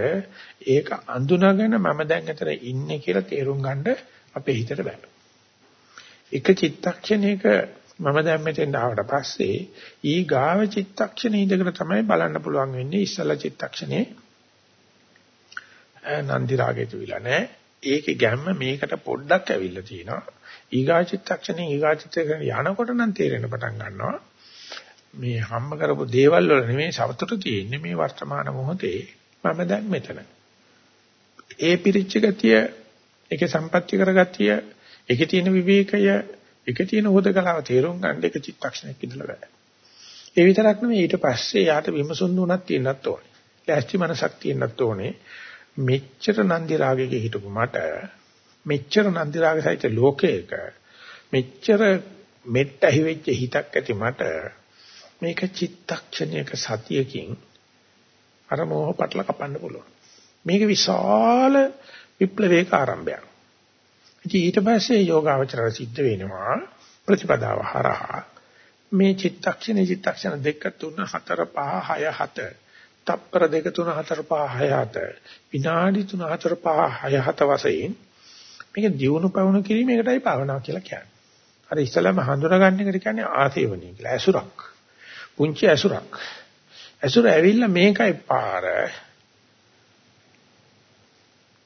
ඒක අඳුනගෙන මම දැන් අතර ඉන්නේ කියලා තේරුම් ගන්න අපේ හිතට බෑ. එක චිත්තක්ෂණයක මම දැන් මෙතෙන් ආවට පස්සේ ඊ ගාව චිත්තක්ෂණේ ඉඳගෙන තමයි බලන්න පුළුවන් වෙන්නේ ඉස්සලා චිත්තක්ෂණේ නන්දි රාගයට විලා නෑ. ඒකේ ගැම්ම මේකට පොඩ්ඩක් ඇවිල්ලා තියෙනවා. ඊගා චිත්තක්ෂණේ ඊගා චිත්තක්ෂණේ යනකොට නම් තේරෙන්න පටන් ගන්නවා. මේ හම්බ කරපු දේවල් වල නෙමෙයි සවතට තියෙන්නේ මේ වර්තමාන මොහොතේ මම දැන් මෙතන. ඒ පිරිච්ච ගතිය, ඒකේ සම්පත්‍ති කරගතිය, ඒකේ තියෙන විවේකය, ඒකේ තියෙන හොදකලාව තේරුම් ගන්න එක චිත්තක්ෂණයක් ඉඳලා බෑ. ඒ විතරක් නෙමෙයි ඊට පස්සේ යාට විමසුන් නුනක් තියෙන්නත් ඕනේ. ලෑස්ති මනසක් තියෙන්නත් ඕනේ. මෙච්චර නන්දි රාගයක හිටපු මට මෙච්චර නන්දි රාග සහිත ලෝකයක මෙච්චර මෙට්ට හිවෙච්ච හිතක් ඇති මට මේක චිත්තක්ෂණයක සතියකින් අර මොහ පටල කපන්න පුළුවන්. මේක විශාල විප්ලවයක ආරම්භයක්. ඉතින් ඊට පස්සේ යෝගාවචර සිද්ධ වෙනවා ප්‍රතිපදාව හරහා මේ චිත්තක්ෂණ චිත්තක්ෂණ 2 3 4 5 6 7 තප්පර 2 3 4 5 6 7 විනාඩි 3 4 5 6 7 වශයෙන් මේක දියුණු පවුණු කිරීමකටයි භාවනාව කියලා කියන්නේ. අර ඉස්සලම හඳුනාගන්න එකට කියන්නේ ආසේවණිය කියලා. ඇසුරක්. පුංචි ඇසුරක්. ඇසුර ඇවිල්ලා මේකයි පාර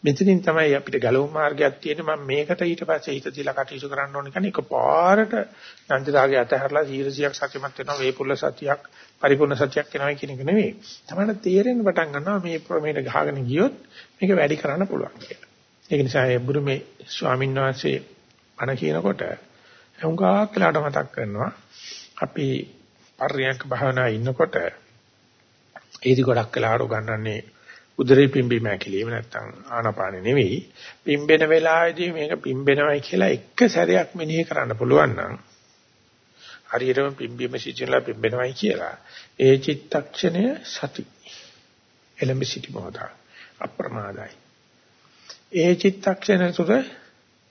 මෙතනින් තමයි අපිට ගැලවුම් මාර්ගයක් තියෙන්නේ. මම මේකට ඊට පස්සේ හිත තියලා කටයුතු කරන්න ඕනේ කියන්නේ එකපාරට නන්දිරාගේ අතහැරලා 100ක් සත්‍යමත් වෙනවා වේපුල්ල සත්‍යයක් පරිපූර්ණ සත්‍යයක් වෙනවා කියන එක නෙවෙයි. තමයි තේරෙන්න පටන් ගන්නවා මේ ප්‍රමේයට ගහගෙන ගියොත් මේක වැඩි කරන්න පුළුවන් කියලා. ඒක නිසා ඒ බුරුමේ ස්වාමීන් වහන්සේ අන කියනකොට හුඟා කියලාට මතක් කරනවා අපි පර්යංක භාවනා ඉන්නකොට ඒදි ගොඩක් කලාට උගන්වන්නේ උදරේ පිම්බීම ඇකිලිම නැත්තම් ආනාපානෙ නෙවෙයි. පිම්බෙන වෙලාවේදී මේක පිම්බෙනවයි කියලා එක සැරයක් මෙනෙහි කරන්න පුළුවන් නම් හරියටම පිම්බීම සිටිනලා පිම්බෙනවයි කියලා. ඒ චිත්තක්ෂණය සති. එළඹ සිටි මොහොත අප්‍රමාදයි. ඒ චිත්තක්ෂණය තුර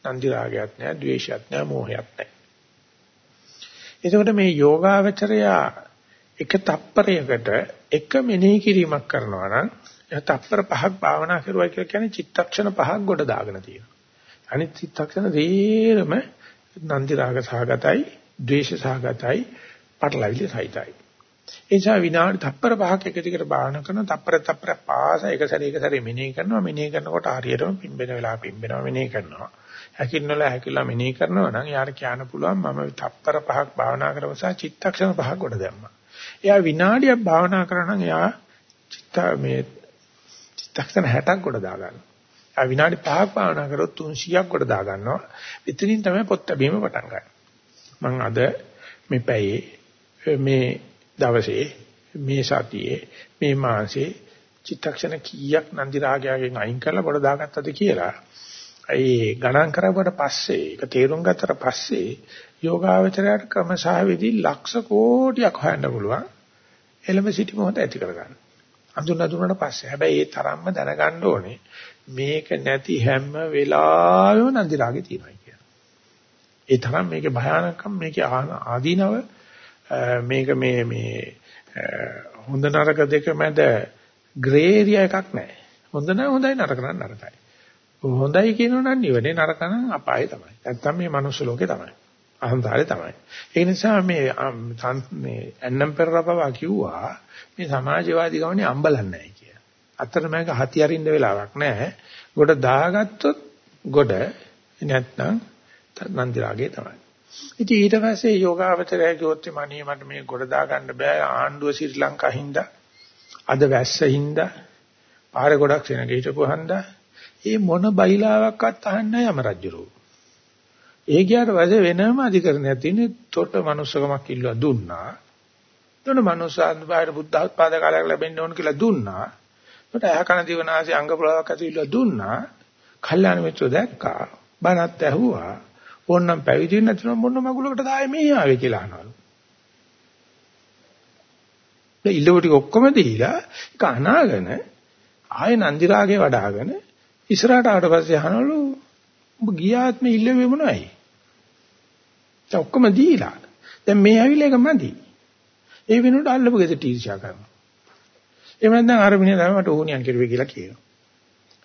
නන්දි රාගයක් නැහැ ද්වේෂයක් නැහැ මෝහයක් නැහැ. එතකොට මේ යෝගාවචරය එක තප්පරයකට එක මෙනෙහි කිරීමක් කරනවා නම් තප්පර පහක් භාවනා කරුවා කියලා කියන්නේ චිත්තක්ෂණ පහක් ගොඩ දාගෙන තියෙනවා. අනිත් චිත්තක්ෂණ දේරම නන්දි රාග සහගතයි, ද්වේෂ සහගතයි, පටලවිලි සහිතයි. ඒ නිසා විනාඩි තප්පර පහක් එක දිගට භාවනා කරන තප්පර තප්පර පාස එක සැරේ එක සැරේ මෙනෙහි කරනවා මෙනෙහි කරනකොට හරියටම පිම්බෙන වෙලාව පිම්බෙනවා මෙනෙහි කරනවා. හැකින්නල හැකිලා මෙනෙහි කරනවා නම් යාර කියන්න පුළුවන් මම තප්පර පහක් භාවනා කරවසා චිත්තක්ෂණ පහක් ගොඩ දැම්මා. එයා විනාඩියක් භාවනා කරනවා නම් එයා චිත්ත මේ චිත්තක්ෂණ 60ක් ගොඩ දා ගන්නවා. ආ විනාඩි 5ක් භාවනා කරොත් 300ක් ගොඩ දා ගන්නවා. එතනින් තමයි පොත් බැීම පටන් ගන්න. මම අද මේ පැයේ මේ දවසේ මේ සතියේ මේ මාසේ චිත්තක්ෂණ කීයක් නන්දි රාගයෙන් අයින් කරලා ගොඩ දාගත්තද කියලා. ඒ ගණන් කරපුවට පස්සේ ඒක තේරුම් ගත්තට පස්සේ යෝගාවචරයට ක්‍රමසහ විදි ලක්ෂ කෝටියක් හොයන්න පුළුවන්. එළම සිටි මොහොත ඇති කරගන්න. අඳුන අඳුනට පස්සේ හැබැයි ඒ තරම්ම දැනගන්න ඕනේ මේක නැති හැම වෙලාවෙම නන්දිරාගේ තියෙනවා කියන. ඒ තරම් මේකේ භයානකම් මේකේ ආදීනව මේක මේ මේ හොඳ නරක දෙක මැද ග්‍රේ ඒරියා එකක් නැහැ. හොඳ නම් හොඳයි නරක නම් නරකයි. හොඳයි කියනෝ නම් නිවනේ නරක නම් අපායේ තමයි. නැත්තම් මේ මනුස්ස ලෝකේ තමයි. අහංකාරය තමයි. ඒ නිසා මේ මේ ඇන්නම් පෙරරපවා කිව්වා මේ සමාජවාදී ගමනේ අම්බලන්නේ නැහැ කියලා. අතරමැග හති අරින්න වෙලාවක් නැහැ. ගොඩ දාගත්තොත් ගොඩ නැත්නම් නන්දි රාගේ තමයි. ඉතින් ඊට පස්සේ යෝගාවචරය කිව්වොත් මණී මට මේ ගොඩ දාගන්න බෑ ආණ්ඩුව ශ්‍රී ලංකා හින්දා අද වැස්ස හින්දා පාරේ ගොඩක් සෙනග හිටපු හන්දා ඒ මොන බයිලාවක්වත් අහන්නේ යම රජුරෝ. ඒ ගියාට පස්සේ වෙනම අධිකරණයක් තියෙන්නේ තොට මනුස්සකමක් ඉල්ලුවා දුන්නා. එතන මනුස්සාන් බාහිර බුද්ධ උත්පාද කාලයක් ලැබෙන්න ඕන කියලා දුන්නා. මට ඇහකන දිවනාසි අංග පුලාවක් ඇතුළේ දුන්නා. කල්යාණ මිත්‍ර දැක්කා. බණත් ඇහුවා. ඕන්නම් පැවිදි වෙන්න නැතිනම් මොන මගුලකට දායේ මේ ආවේ කියලා අහනවලු. ඒ ඉල්ලුව ටික ඔක්කොම දීලා ඒක අනාගෙන ආයේ නන්දිරාගේ වඩාගෙන ඉස්සරහට ආවට පස්සේ අහනවලු ඔබ ගියාත්මේ ඉල්ලුවේ මොනවයි? දැන් ඔක්කොම දීලා. දැන් මේ ඇවිල්ලා එක මදි. ඒ වෙනුවට අල්ලපු ගෙදර ටීචර් කරනවා. එහෙම නැත්නම් අර මිනිහා තමයි මට ඕනියන් කිරුවේ කියලා කියනවා.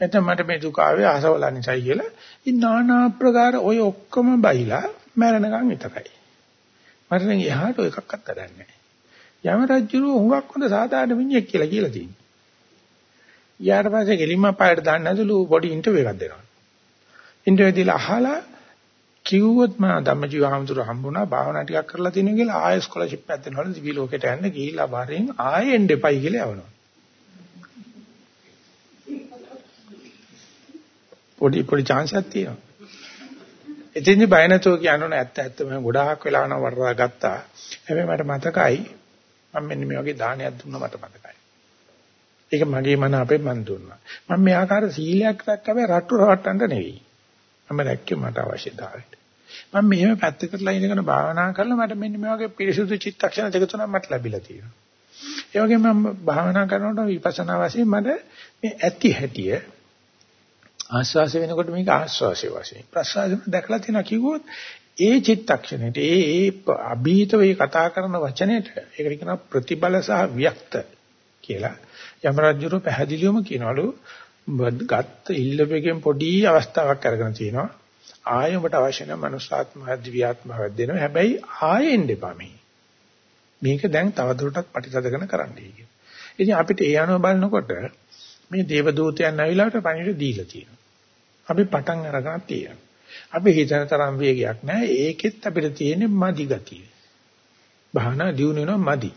නැත්නම් මට මේ දුක ආවේ අහසවල නිසායි කියලා. ඉතින් নানা ආකාර ඔය ඔක්කොම බයිලා මැරෙනකන් විතරයි. මට නම් එහාට ඔය එකක්වත් කරන්නේ නැහැ. යම රජුරු හුඟක් හොඳ සාධාරණ මිනිහෙක් කියලා කියලා තියෙනවා. ඊට පස්සේ ගෙලින්ම පායට දාන්න නැතුළු පොඩි ඉන්ටර්විව් එකක් දෙනවා. ඉන්ටර්විව් දීලා අහලා කිව්වොත් මම ධම්මජීව හාමුදුර හම්බුණා භාවනා ටිකක් කරලා තියෙනවා කියලා ආයෙ ස්කෝලර්ෂිප් එකක් දෙනවලු දිවි ලෝකෙට යන්න ගිහිල්ලා බාරෙන් ආයෙ එන්න එපයි කියලා යවනවා. පොඩි පොඩි chance එකක් තියෙනවා. එතෙන්දි බය නැතුව කියනෝනේ ඇත්ත ඇත්ත මම ගොඩාක් වෙලා යනවා වරදා ගත්තා. හැබැයි මට මතකයි මම මෙන්න මේ වගේ දානයක් දුන්නා මට මතකයි. ඒක මගේ මන අපේ මන් දුන්නා. මම මේ ආකාර සීලයක් රැක්කම රට්ටු රවට්ටන්න නෙවෙයි. මම රැක්කේ මට අවශ්‍යතාවයට. මම මෙහෙම පැත්තකටලා ඉඳගෙන භාවනා කරලා මට මෙන්න මේ වගේ පිරිසුදු චිත්තක්ෂණ දෙක තුනක් මට ලැබිලා තියෙනවා. ඒ වගේම මම භාවනා කරනකොට විපස්සනා වශයෙන් මට මේ ඇති හැටිය ආස්වාස වෙනකොට මේක ආස්වාසය වශයෙන් ප්‍රසආසය දැකලා තියෙනවා කිව්වොත් ඒ චිත්තක්ෂණයට ඒ ඒ අභීතව ඒ කතා කරන වචනයට ඒකට කියනවා ප්‍රතිබල සහ ව්‍යක්ත කියලා යම රජුරු පැහැදිලිවම කියනවලු ගත්ත ඉල්ලපෙකින් පොඩි අවස්ථාවක් අරගෙන තිනවා ආයෙ ඔබට අවශ්‍ය නැ මනුෂ්‍යාත්මයක් දිව්‍යාත්මයක් දෙනවා හැබැයි ආයෙ එන්න එපා මේ මේක දැන් තවදුරටත් ප්‍රතිසදගෙන කරන්නයි කියන. ඉතින් අපිට ඒ අනුව බලනකොට මේ දේව දූතයන් ඇවිල්ලාට පණිවිඩ දීලා තියෙනවා. අපි පටන් අරගෙන තියෙනවා. අපි හිතන තරම් වේගයක් නැහැ. ඒකෙත් අපිට තියෙන්නේ මදි ගතිය. භාවනා දියුණු වෙනවා මදි.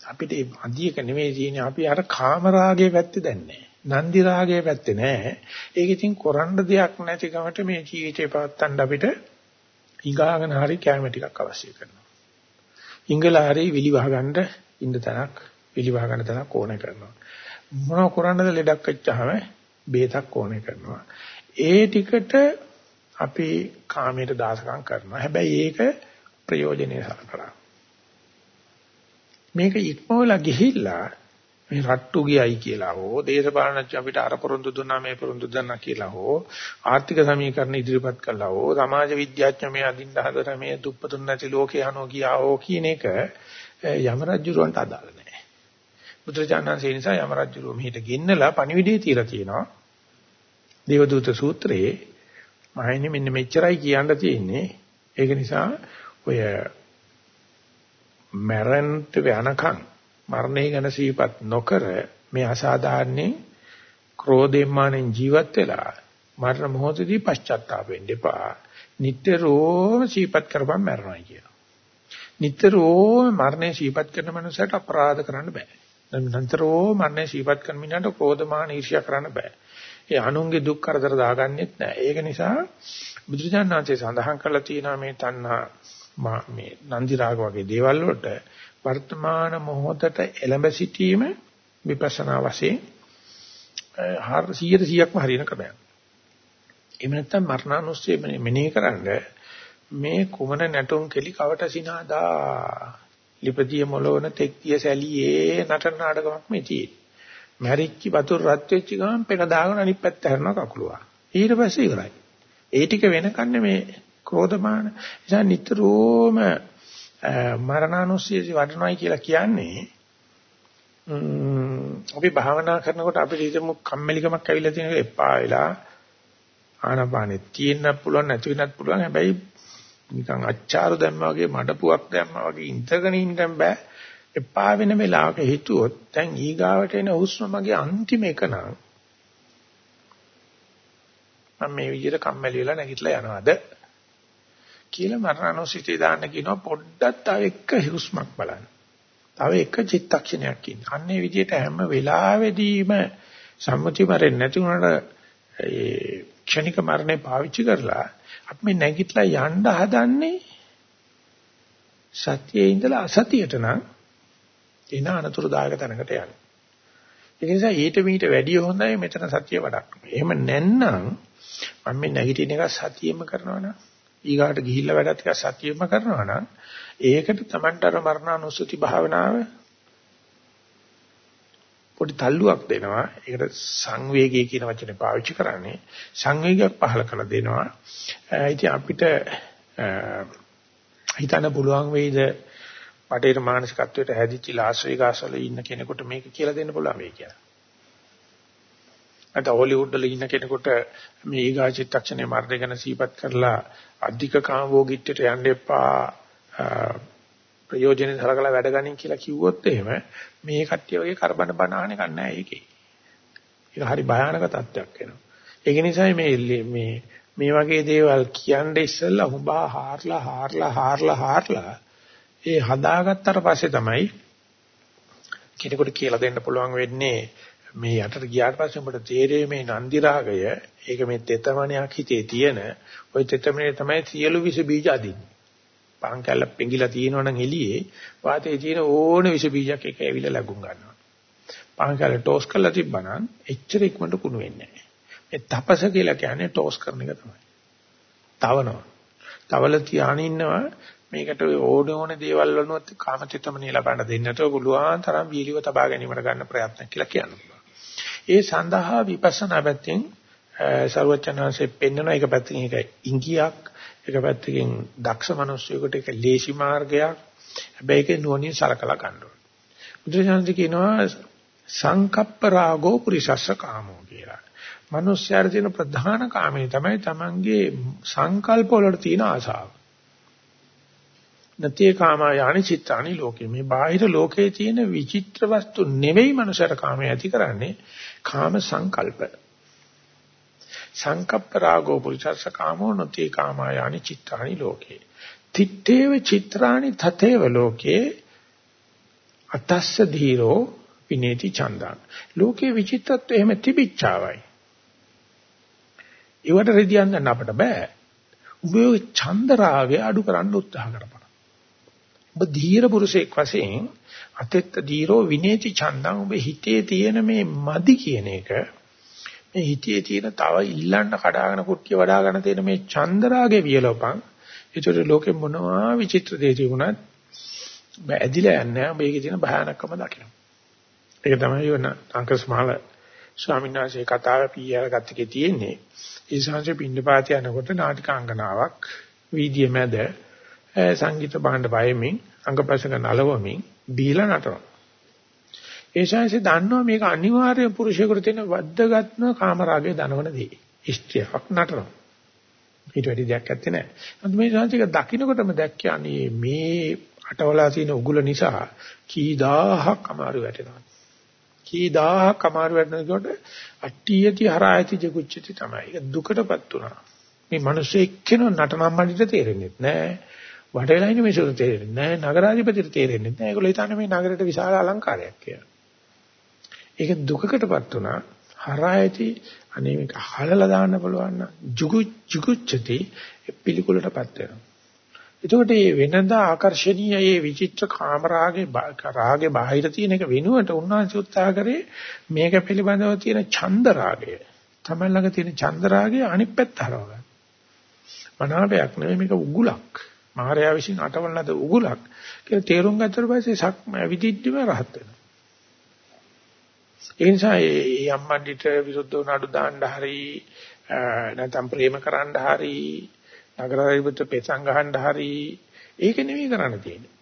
අපිට මේ මදියක නෙමෙයි තියෙන්නේ අපි අර කාම රාගයේ පැත්තේ දැන් නැහැ. නන්දි රාගයේ පැත්තේ නැහැ. ඒක ඉතින් කරන්න දෙයක් නැතිකමට මේ ජීවිතේ පවත්තන්න අපිට ඊගාගෙන හරි කැම ටිකක් අවශ්‍ය කරනවා. ඉංගලා හරි විලි වහ ගන්න ඉන්න තැනක් විලි වහ ගන්න තැනක් ඕනේ කරනවා. මොනවා කරන්නද ලෙඩක් වෙච්චාම බේතක් ඕනේ කරනවා. ඒ ටිකට අපි කාමයට දාසකම් කරනවා. හැබැයි ඒක ප්‍රයෝජනෙයි සලකලා. මේක ඉක්මවලා ගිහිල්ලා මේ රට්ටු ගියයි කියලා හෝ දේශපාලනඥ අපිට අර පොරොන්දු දුන්නා මේ පොරොන්දු දුන්නා කියලා හෝ ආර්ථික සමීකරණ ඉදිරිපත් කළා හෝ සමාජ විද්‍යාඥ මේ අදින්න හදන මේ දුප්පතුන් නැති ලෝකේ යනවා කියා හෝ කියන එක යම රජුරවන්ට අදාළ නැහැ. බුදුරජාණන්සේ නිසා යම රජුරෝ මෙහිට ගෙන්නලා පණිවිඩය තියලා තියෙනවා. දේවදූත සූත්‍රයේ මහයිනේ මෙන්න මෙච්චරයි කියන්න තියෙන්නේ. ඒක නිසා ඔය මරන්ට යනකම් මරණය ගැන සිහිපත් නොකර මේ අසාධාරණේ ක්‍රෝධයෙන් මානෙන් ජීවත් වෙලා මරණ මොහොතදී පශ්චාත්තාප වෙන්න එපා. නිට්ටරෝම සිහිපත් කරපම් මරණයි කියනවා. නිට්ටරෝම මරණය සිහිපත් කරන මනුස්සයට අපරාධ කරන්න බෑ. නිතරම මරණය සිහිපත් කරන මිනිහට ක්‍රෝධමාන ඊර්ෂ්‍යා කරන්න බෑ. ඒ අනුන්ගේ දුක් කරදර දාගන්නෙත් නෑ. ඒක නිසා බුදුරජාණන් වහන්සේ සඳහන් කරලා තියෙනවා මේ තණ්හා මේ නන්දි රාග වගේ දේවල් වලට වර්තමාන මොහොතට එළඹ සිටීම විපස්සනා වශයෙන් 100%ක්ම හරියන ක්‍රමයක්. එහෙම නැත්නම් මරණානුස්සය මෙනෙහි කරන්න මේ කුමන නැටුම් කෙලි කවට සිනාදා ලිපතිය මොළවන තෙක්තිය සැලියේ නටන නාටකමක් මේ තියෙන්නේ. මැරිච්චි වතුර රත් වෙච්ච ගමන් පෙන දාගෙන අනිත් පැත්ත හැරෙනවා කකුලුවා. ඊට පස්සේ ඉවරයි. ඒ ටික වෙනකන්නේ මේ ක්‍රෝධමාන නිසා නිතරම මරණානුස්සතිය වඩනවායි කියලා කියන්නේ අපි භාවනා කරනකොට අපිට හිතමු කම්මැලිකමක් ඇවිල්ලා තියෙන එක එපා වෙලා ආනපානෙ තියෙන්න පුළුවන් නැති වෙන්නත් පුළුවන්. හැබැයි නිකන් අච්චාරු දැම්මා වගේ මඩපුවක් දැම්මා වගේ ඉඳගෙන ඉන්න බෑ. එපා වෙන වෙලාවක හිතුවොත් දැන් ඊගාවට එන හුස්ම මගේ අන්තිම එක නම් මම මේ විදිහට කම්මැලි වෙලා නැගිටලා යනවාද? කියලා මරණානුස්සතිය දාන්න කියනවා පොඩ්ඩක් තව එක හුස්මක් බලන්න. තව එක චිත්තක්ෂණයක් ඉන්න. අන්නේ විදිහට හැම වෙලාවෙදීම සම්මුති මරෙන්නේ නැති උනට ඒ ක්ෂණික මරණය පාවිච්චි කරලා අපි මේ නැගිටලා යන්න හදන්නේ සතියේ ඉඳලා අසතියට නම් එන අනතුරුදායක තැනකට යන්න. ඒ නිසා ඊට මීට වැඩිය හොඳයි මෙතන සතිය වඩක්. එහෙම නැත්නම් මම මේ නැගිටින එක සතියෙම කරනවා නම් ඊගාට ගිහිල්ලා වැඩ ටික සතියෙම කරනවා නම් ඒකට Tamanට අර මරණානුස්සති භාවනාව පොඩි තල්ලුවක් දෙනවා. ඒකට සංවේගය කියන වචනේ පාවිච්චි කරන්නේ. සංවේගයක් පහල කරලා දෙනවා. ඉතින් අපිට හිතන්න පුළුවන් වෙයිද පටේර මානසිකත්වයට හැදිච්ච ලාස් වේගාස් වල ඉන්න කෙනෙකුට මේක කියලා දෙන්න පුළුවන් වෙයි කියලා. නැත්නම් හොලිවුඩ් වල ඉන්න කෙනෙකුට මේ ඊගා චිත්තක්ෂණේ මරණය ගැන සිහිපත් කරලා අධික කාමභෝගීත්වයට යන්න එපා ප්‍රයෝජනෙ සලකලා වැඩ ගනින් කියලා කිව්වොත් එහෙම මේ කට්ටිය වගේ කරබන බනහන එකක් නැහැ ඒකේ. ඒක හරි භයානක තත්ත්වයක් වෙනවා. ඒක නිසා මේ මේ මේ වගේ දේවල් කියන්නේ ඉස්සෙල්ලා හුඹා හාරලා හාරලා හාරලා හාරලා ඒ හදාගත්තට පස්සේ තමයි කෙනෙකුට කියලා දෙන්න පුළුවන් වෙන්නේ මේ යටට ගියාට පස්සේ උඹට තේරෙන්නේ මේ නන්දි රාගය ඒක මේ තෙතමනයක් හිතේ තියෙන ওই තෙතමනේ තමයි සියලු විස බීජ අදින්නේ. පහන් කැල්ල පෙඟිලා තියෙනවනම් එළියේ වාතයේ තියෙන ඕන විස බීජයක් එක ඇවිල්ලා ලැබුම් ගන්නවා. පහන් කැල්ල ටෝස් කරලා තිබ්බනම් එච්චර ඉක්මනට කුණු වෙන්නේ නැහැ. මේ තපස කියලා කියන්නේ ටෝස් කරන එක තමයි. තවනවා. තවල තියාගෙන ඉන්නවා මේකට ඕන ඕන දේවල් වලුවත් කාමචිත්තමනිය ලබන්න දෙන්නේ නැතුව පුළුවන් තරම් වීලිව තබා ගැනීමට ගන්න ප්‍රයත්න කියලා කියනවා. ඒ සඳහා විපස්සනා පැත්තෙන් සර්වචනanse පෙන්වන එක පැත්තකින් ඒක ඉංගියක් එක පැත්තකින් දක්ෂ මිනිස්සුයෙකුට ඒක ලේසි මාර්ගයක් හැබැයි ඒක නුවණින් සලකලා ගන්න ඕනේ. බුදුසසුන කියනවා සංකප්ප රාගෝ පුරිසස්ස කාමෝ කියලා. මිනිස්යාට තියෙන ප්‍රධාන කාමේ තමයි Tamange සංකල්ප වලට තියෙන ආසාව. නතේ කාමා යानि චිත්තානි ලෝකේ මේ බාහිර ලෝකේ තියෙන විචිත්‍ර වස්තු නෙවෙයි මනුෂ්‍යර කාමයේ ඇති කරන්නේ කාම සංකල්ප. සංකප්ප රාගෝ පුරිසස්ස කාමෝ නතේ කාමා යानि චිත්තානි ලෝකේ. තිත්තේව චිත්‍රානි තතේව ලෝකේ අතස්ස ධීරෝ විනේති චන්දං. ලෝකේ විචිත්තත්වය එහෙම තිබිච්චාවයි. ඒවට රෙදියන් ගන්න අපිට බෑ. උඹේ ඡන්ද රාගය අඩු කරන්න උත්සාහ කරපන්. ඔබ ධීර පුරුෂයෙක් වශයෙන් අතෙත් ධීරෝ විනේති ඡන්දං ඔබ හිතේ තියෙන මේ මදි කියන එක මේ හිතේ තියෙන තව ඉල්ලන්න කඩාගෙන කුට්ටිය වඩා ගන්න තියෙන මේ ඡන්ද රාගේ වියලපන්. ඒතර ලෝකෙ මොනවා විචිත්‍ර දේ තිබුණත් ඇදිලා යන්නේ ඔබ ඒකේ තියෙන භයානකම දකින්න. ඒක තමයි වන අංකස්මාල ස්වාමීන් වහන්සේ කතාව පීයර ගත්තකේ තියෙන්නේ. ඒ සංසේ පින්නපාත යනකොට නාටිකාංගනාවක් වීදියේ මැද සංගීත භාණ්ඩ වයමින් අංගපසක නලවමින් බීලා නටනවා. ඒ ශාංශය දන්නවා මේක අනිවාර්යයෙන් පුරුෂයෙකුට තියෙන වද්දගත්ම කාමරාගයේ දනවන දේ. ස්ත්‍රියක් නටනවා. ඊට වැඩි දෙයක් ඇත්තේ නැහැ. අද මේ ශාංශික දකින්නකොටම දැක්කේ අනේ මේ අටවලා තියෙන උගුල නිසා කී දහහක් අමාරු වැටෙනවා. කී දහහක් අමාරු වැටෙනකොට අට්ටියති හරායති ජකුච්චති තමයි. ඒක දුකටපත් උනා. මේ මිනිස්සු එක්කෙනා නටනම් මඩිට තේරෙන්නේ නැහැ. වටේලා ඉන්න මිනිස්සුන්ට තේරෙන්නේ නැහැ. නගරාධිපතිට තේරෙන්නේ නැහැ. ඒගොල්ලෝ හිතන්නේ මේ නගරයට විශාල අලංකාරයක් කියලා. ඒක දුකකටපත් උනා. හරායති අනේ මේක හලලා දාන්න පුළුවන් නම් ජුගු ජුගුච්චති පිළිකුලටපත් වෙනවා. එතකොට මේ වෙනදා ආකර්ශනීය මේ විචිත්‍ර කාමරාගේ රාගේ බාහිර තියෙන එක වෙනුවට උන්වහන්සේ උත්සාහ කරේ මේක පිළිබඳව තියෙන ඡන්ද රාගය. තමයි ළඟ තියෙන ඡන්ද රාගය අනිත් පැත්ත හරව ගන්න. මනාපයක් නෙවෙයි මේක උගුලක්. මායාව විසින් අටවන ලද උගුලක් කියලා තේරුම් ගත්තට පස්සේ සක් විදිද්දිම රහත් වෙනවා. ඒ නිසා මේ අම්මන්ඩිට විරුද්ධව නඩු දාන්න හරි නැත්නම් ප්‍රේම කරන්න හරි නගරාධිපති පෙසං ගහන්න හරි ඒක නෙවෙයි කරන්න තියෙන්නේ.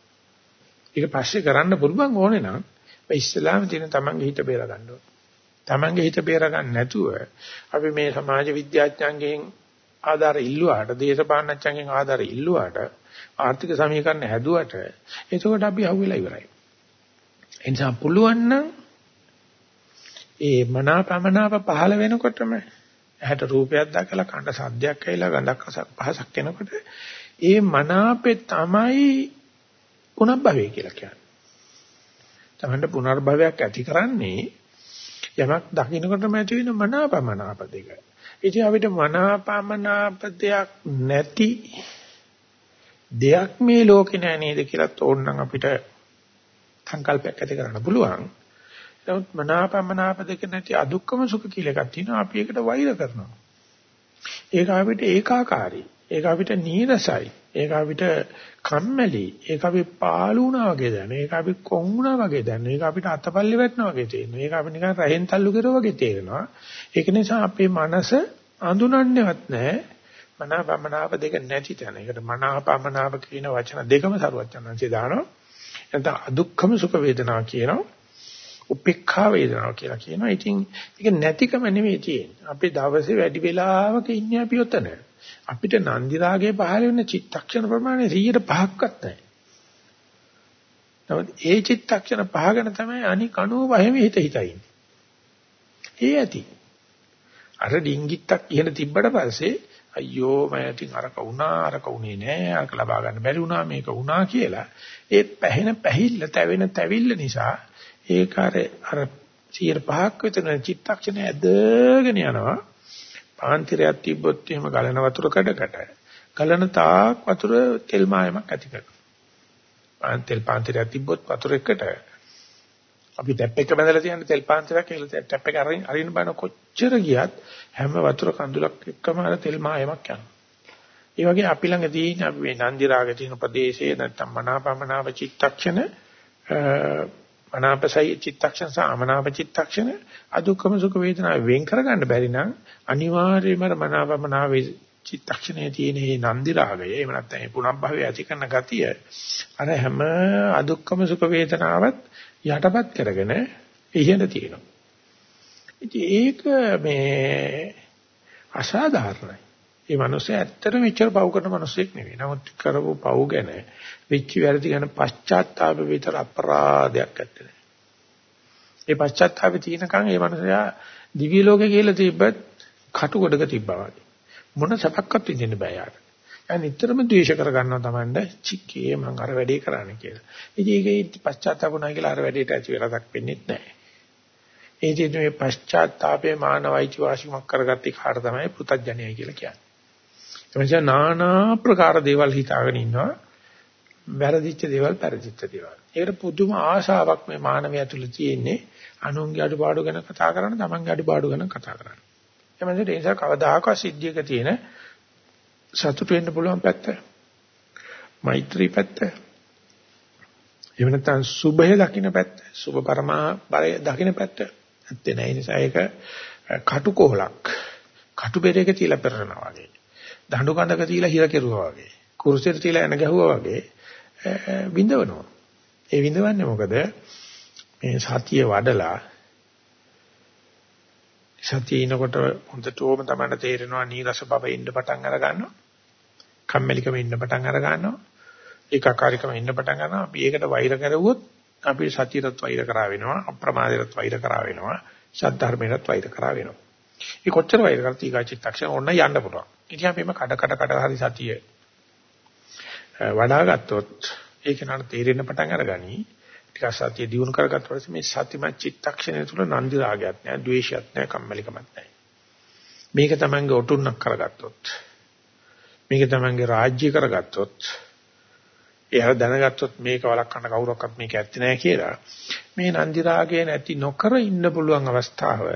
ඒක පස්සේ කරන්න පුළුවන් ඕනේ නම් ඉස්ලාම තියෙන තමන්ගේ හිත බේර ගන්න ඕනේ. තමන්ගේ හිත බේර ගන්න නැතුව අපි මේ සමාජ විද්‍යාඥයන්ගෙන් ආධාර ඉල්ලුවාට දේශපාලනඥයන්ගෙන් ආධාර ඉල්ලුවාට ආර්ථික සමීකරණ හැදුවට එතකොට අපි අහුවෙලා ඉවරයි. ඒ නිසා පුළුවන් නම් ඒ මනාපමනාප පහළ වෙනකොටම ඇහැට රූපයක් දැකලා කන සද්දයක් ඇහිලා ගඳක් රසක් පහසක් එනකොට ඒ මනාපේ තමයි පුනර්භවය කියලා කියන්නේ. තමන්ට පුනර්භවයක් ඇති කරන්නේ යමක් දකින්නකොටම ඇති වෙන මනාපමනාප දෙක. ඉතින් අපිට මනාපමනාප දෙයක් නැති දෙයක් මේ ලෝකේ නෑ නේද කියලා තෝරනම් අපිට සංකල්පයක් ඇති කරන්න පුළුවන්. නමුත් මනාපමනාප දෙක නැති අදුක්කම සුඛ කියලා එකක් තියෙනවා. අපි ඒකට වෛර කරනවා. ඒක අපිට ඒකාකාරී. ඒක අපිට නීරසයි. ඒක අපිට කම්මැලි. ඒක අපි පාළු වුණා වගේ දැනෙන. ඒක අපි කොන් වුණා වගේ දැනෙන. ඒක අපිට අතපල්ලි වැටෙනා වගේ තේරෙනවා. ඒක අපි නිකන් රහෙන් තල්ලු කරා වගේ තේරෙනවා. ඒක නිසා අපේ මනස අඳුනන්නේවත් නැහැ. මනාපමනාප දෙක නැති තැන. ඒකට මනාපමනාප කියන වචන දෙකම සරුවත් යනන්සේ දානවා. නැත්නම් අදුක්කම සුඛ වේදනා කියනවා. උපේක්ඛා වේදනාව කියලා කියනවා. ඉතින් ඒක නැතිකම නෙමෙයි තියෙන්නේ. අපි දවසේ වැඩි වෙලාවක ඉන්නේ අපි උතන. අපිට නන්දි රාගයේ පහළ වෙන චිත්තක්ෂණ ප්‍රමාණය 105ක්වත් නැහැ. නමුත් ඒ චිත්තක්ෂණ පහගෙන තමයි අනික 95 හිත හිතයි. ඒ ඇති. අර ඩිංගිත්තක් ඉහළ තිබ්බට පස්සේ අයියෝ මම ඉතින් අරක වුණා අරක උනේ නෑ අරක ලබා ගන්න බැරි වුණා මේක වුණා කියලා ඒ පැහෙන පැහිල්ල තැවෙන තැවිල්ල නිසා ඒක අර අර 105ක් විතර චිත්තක්ෂණ ඇදගෙන යනවා. පාන්තිරයක් තිබ්බොත් එහෙම ගලන වතුර කඩකට ගලන තාක් වතුර තෙල් මායමක් ඇති කරනවා. පාන් තෙල් පාන්තිරයක් තිබ්බොත් වතුර එකට අපි ටැප් එක බඳලා තියෙන තෙල් පාන්තිරයක් කියලා ටැප් එක අරින් අරින්න බන කොච්චර ගියත් හැම වතුර කඳුලක් එක්කම අර තෙල් මායමක් යනවා. ඒ වගේ අපි ළඟ තියෙන අපි මේ නන්දි රාග තියෙන ප්‍රදේශයේ නැත්තම් මනාපමනාව චිත්තක්ෂණ මනාපසයි චිත්තක්ෂණ සහ අමනාප චිත්තක්ෂණ අදුක්කම සුඛ වේදනා වෙන් කරගන්න බැරි නම් අනිවාර්යයෙන්ම මනාපමනාව චිත්තක්ෂණයේ තියෙන මේ නන්දි රාගය එහෙම නැත්නම් මේ පුනබ්භවය ඇති කරන ගතිය අර හැම අදුක්කම සුඛ වේදනාවත් යටපත් කරගෙන ඉහෙන තියෙනවා. ඉතින් ඒක මේ අසාධාරණයි. ඒ මනුස්සයා ඇත්තටම මෙච්චර පව් කරන මනුස්සයෙක් නෙවෙයි. නමුත් කරපු පව් ගැන වෙච්ච වැරදි ගැන පශ්චාත්තාප විතර අපරාධයක් ඇත්තේ නැහැ. ඒ පශ්චාත්තාපේ තියෙනකන් ඒ මනුස්සයා දිව්‍ය ලෝකේ කියලා තිබ්බත් කටු කොටක තිබ්බා වගේ. මොන සපක්වත් විඳින්න බෑ යාට. යා නිතරම ද්වේෂ කරගන්නවා Tamanda චික්කේ මං අර වැඩේ කරන්නේ කියලා. ඉතින් ඒකේ පශ්චාත්තාපුණා කියලා අර වැඩේට ඇති වෙලක් වෙන්නේ නැහැ. ඒ කියන්නේ මේ පශ්චාත්තාපේ මානවයිච වාසිකමක් කරගත්තේ කාට තමයි පුතඥයයි කියලා කියන්නේ. එමන්චා নানা ප්‍රකාර දේවල් හිතාගෙන ඉන්නවා. වැරදිච්ච දේවල් පරිදිච්ච දේවල්. ඒකට පුදුම ආශාවක් මේ මානවයා තුල තියෙන්නේ අනුන්ගේ අඩුපාඩු ගැන කතා කරන, තමන්ගේ අඩුපාඩු ගැන කතා කරන. එමන්චා ඒ නිසා කවදාකවත් සිද්ධියක තියෙන සතුට වෙන්න පුළුවන් පැත්ත. මෛත්‍රී පැත්ත. එහෙම නැත්නම් සුභය දකින්න පැත්ත, සුභ පරමා බලය දකින්න පැත්ත. ඇත්තේ නැහැ. ඒ නිසා ඒක කටුකොහලක්. කටු බෙරයක තියලා පෙරනවා වගේ. දඬු කඳක තියලා හිර කෙරුවා වගේ. කුරුසෙට තියලා එන ගැහුවා වගේ විඳවනවා. ඒ විඳවන්නේ මොකද? මේ සතිය වඩලා සතිය ඉනකොට හොඳටම තමයි තේරෙනවා නීරස බව ඉන්න පටන් අර ගන්නවා. කම්මැලිකම ඉන්න පටන් අර ගන්නවා. ඒකාකාරීකම ඉන්න පටන් ගන්නවා. අපි ඒකට වෛර කරුවොත් අපි සතියටත් වෛර කරා වෙනවා. අප්‍රමාදයටත් වෛර කරා වෙනවා. සද්ධර්මයටත් වෛර කරා වෙනවා. ඒ කොච්චර වෛර කරත් ඊගා චිත්තක්ෂණ ඔන්න යන්න පුළුවන්. ඉතින් අපි මේ කඩ කඩ කඩ හරි සතිය වඩා ගත්තොත් ඒක නට තේරෙන්න පටන් අරගනි. ටිකක් සතිය දිනු කරගත්ත පස්සේ මේ සතිමත් චිත්තක්ෂණය තුළ නන්දි රාගයක් නෑ, ද්වේෂයක් නෑ, කම්මැලිකමක් නෑ. මේක තමංගේ ඔටුන්නක් කරගත්තොත් මේක තමංගේ රාජ්‍ය කරගත්තොත් එයා දැනගත්තොත් මේක වළක්වන්න කවුරක්වත් මේක ඇත්ත නෑ කියලා මේ නන්දි රාගය නැති නොකර ඉන්න පුළුවන් අවස්ථාව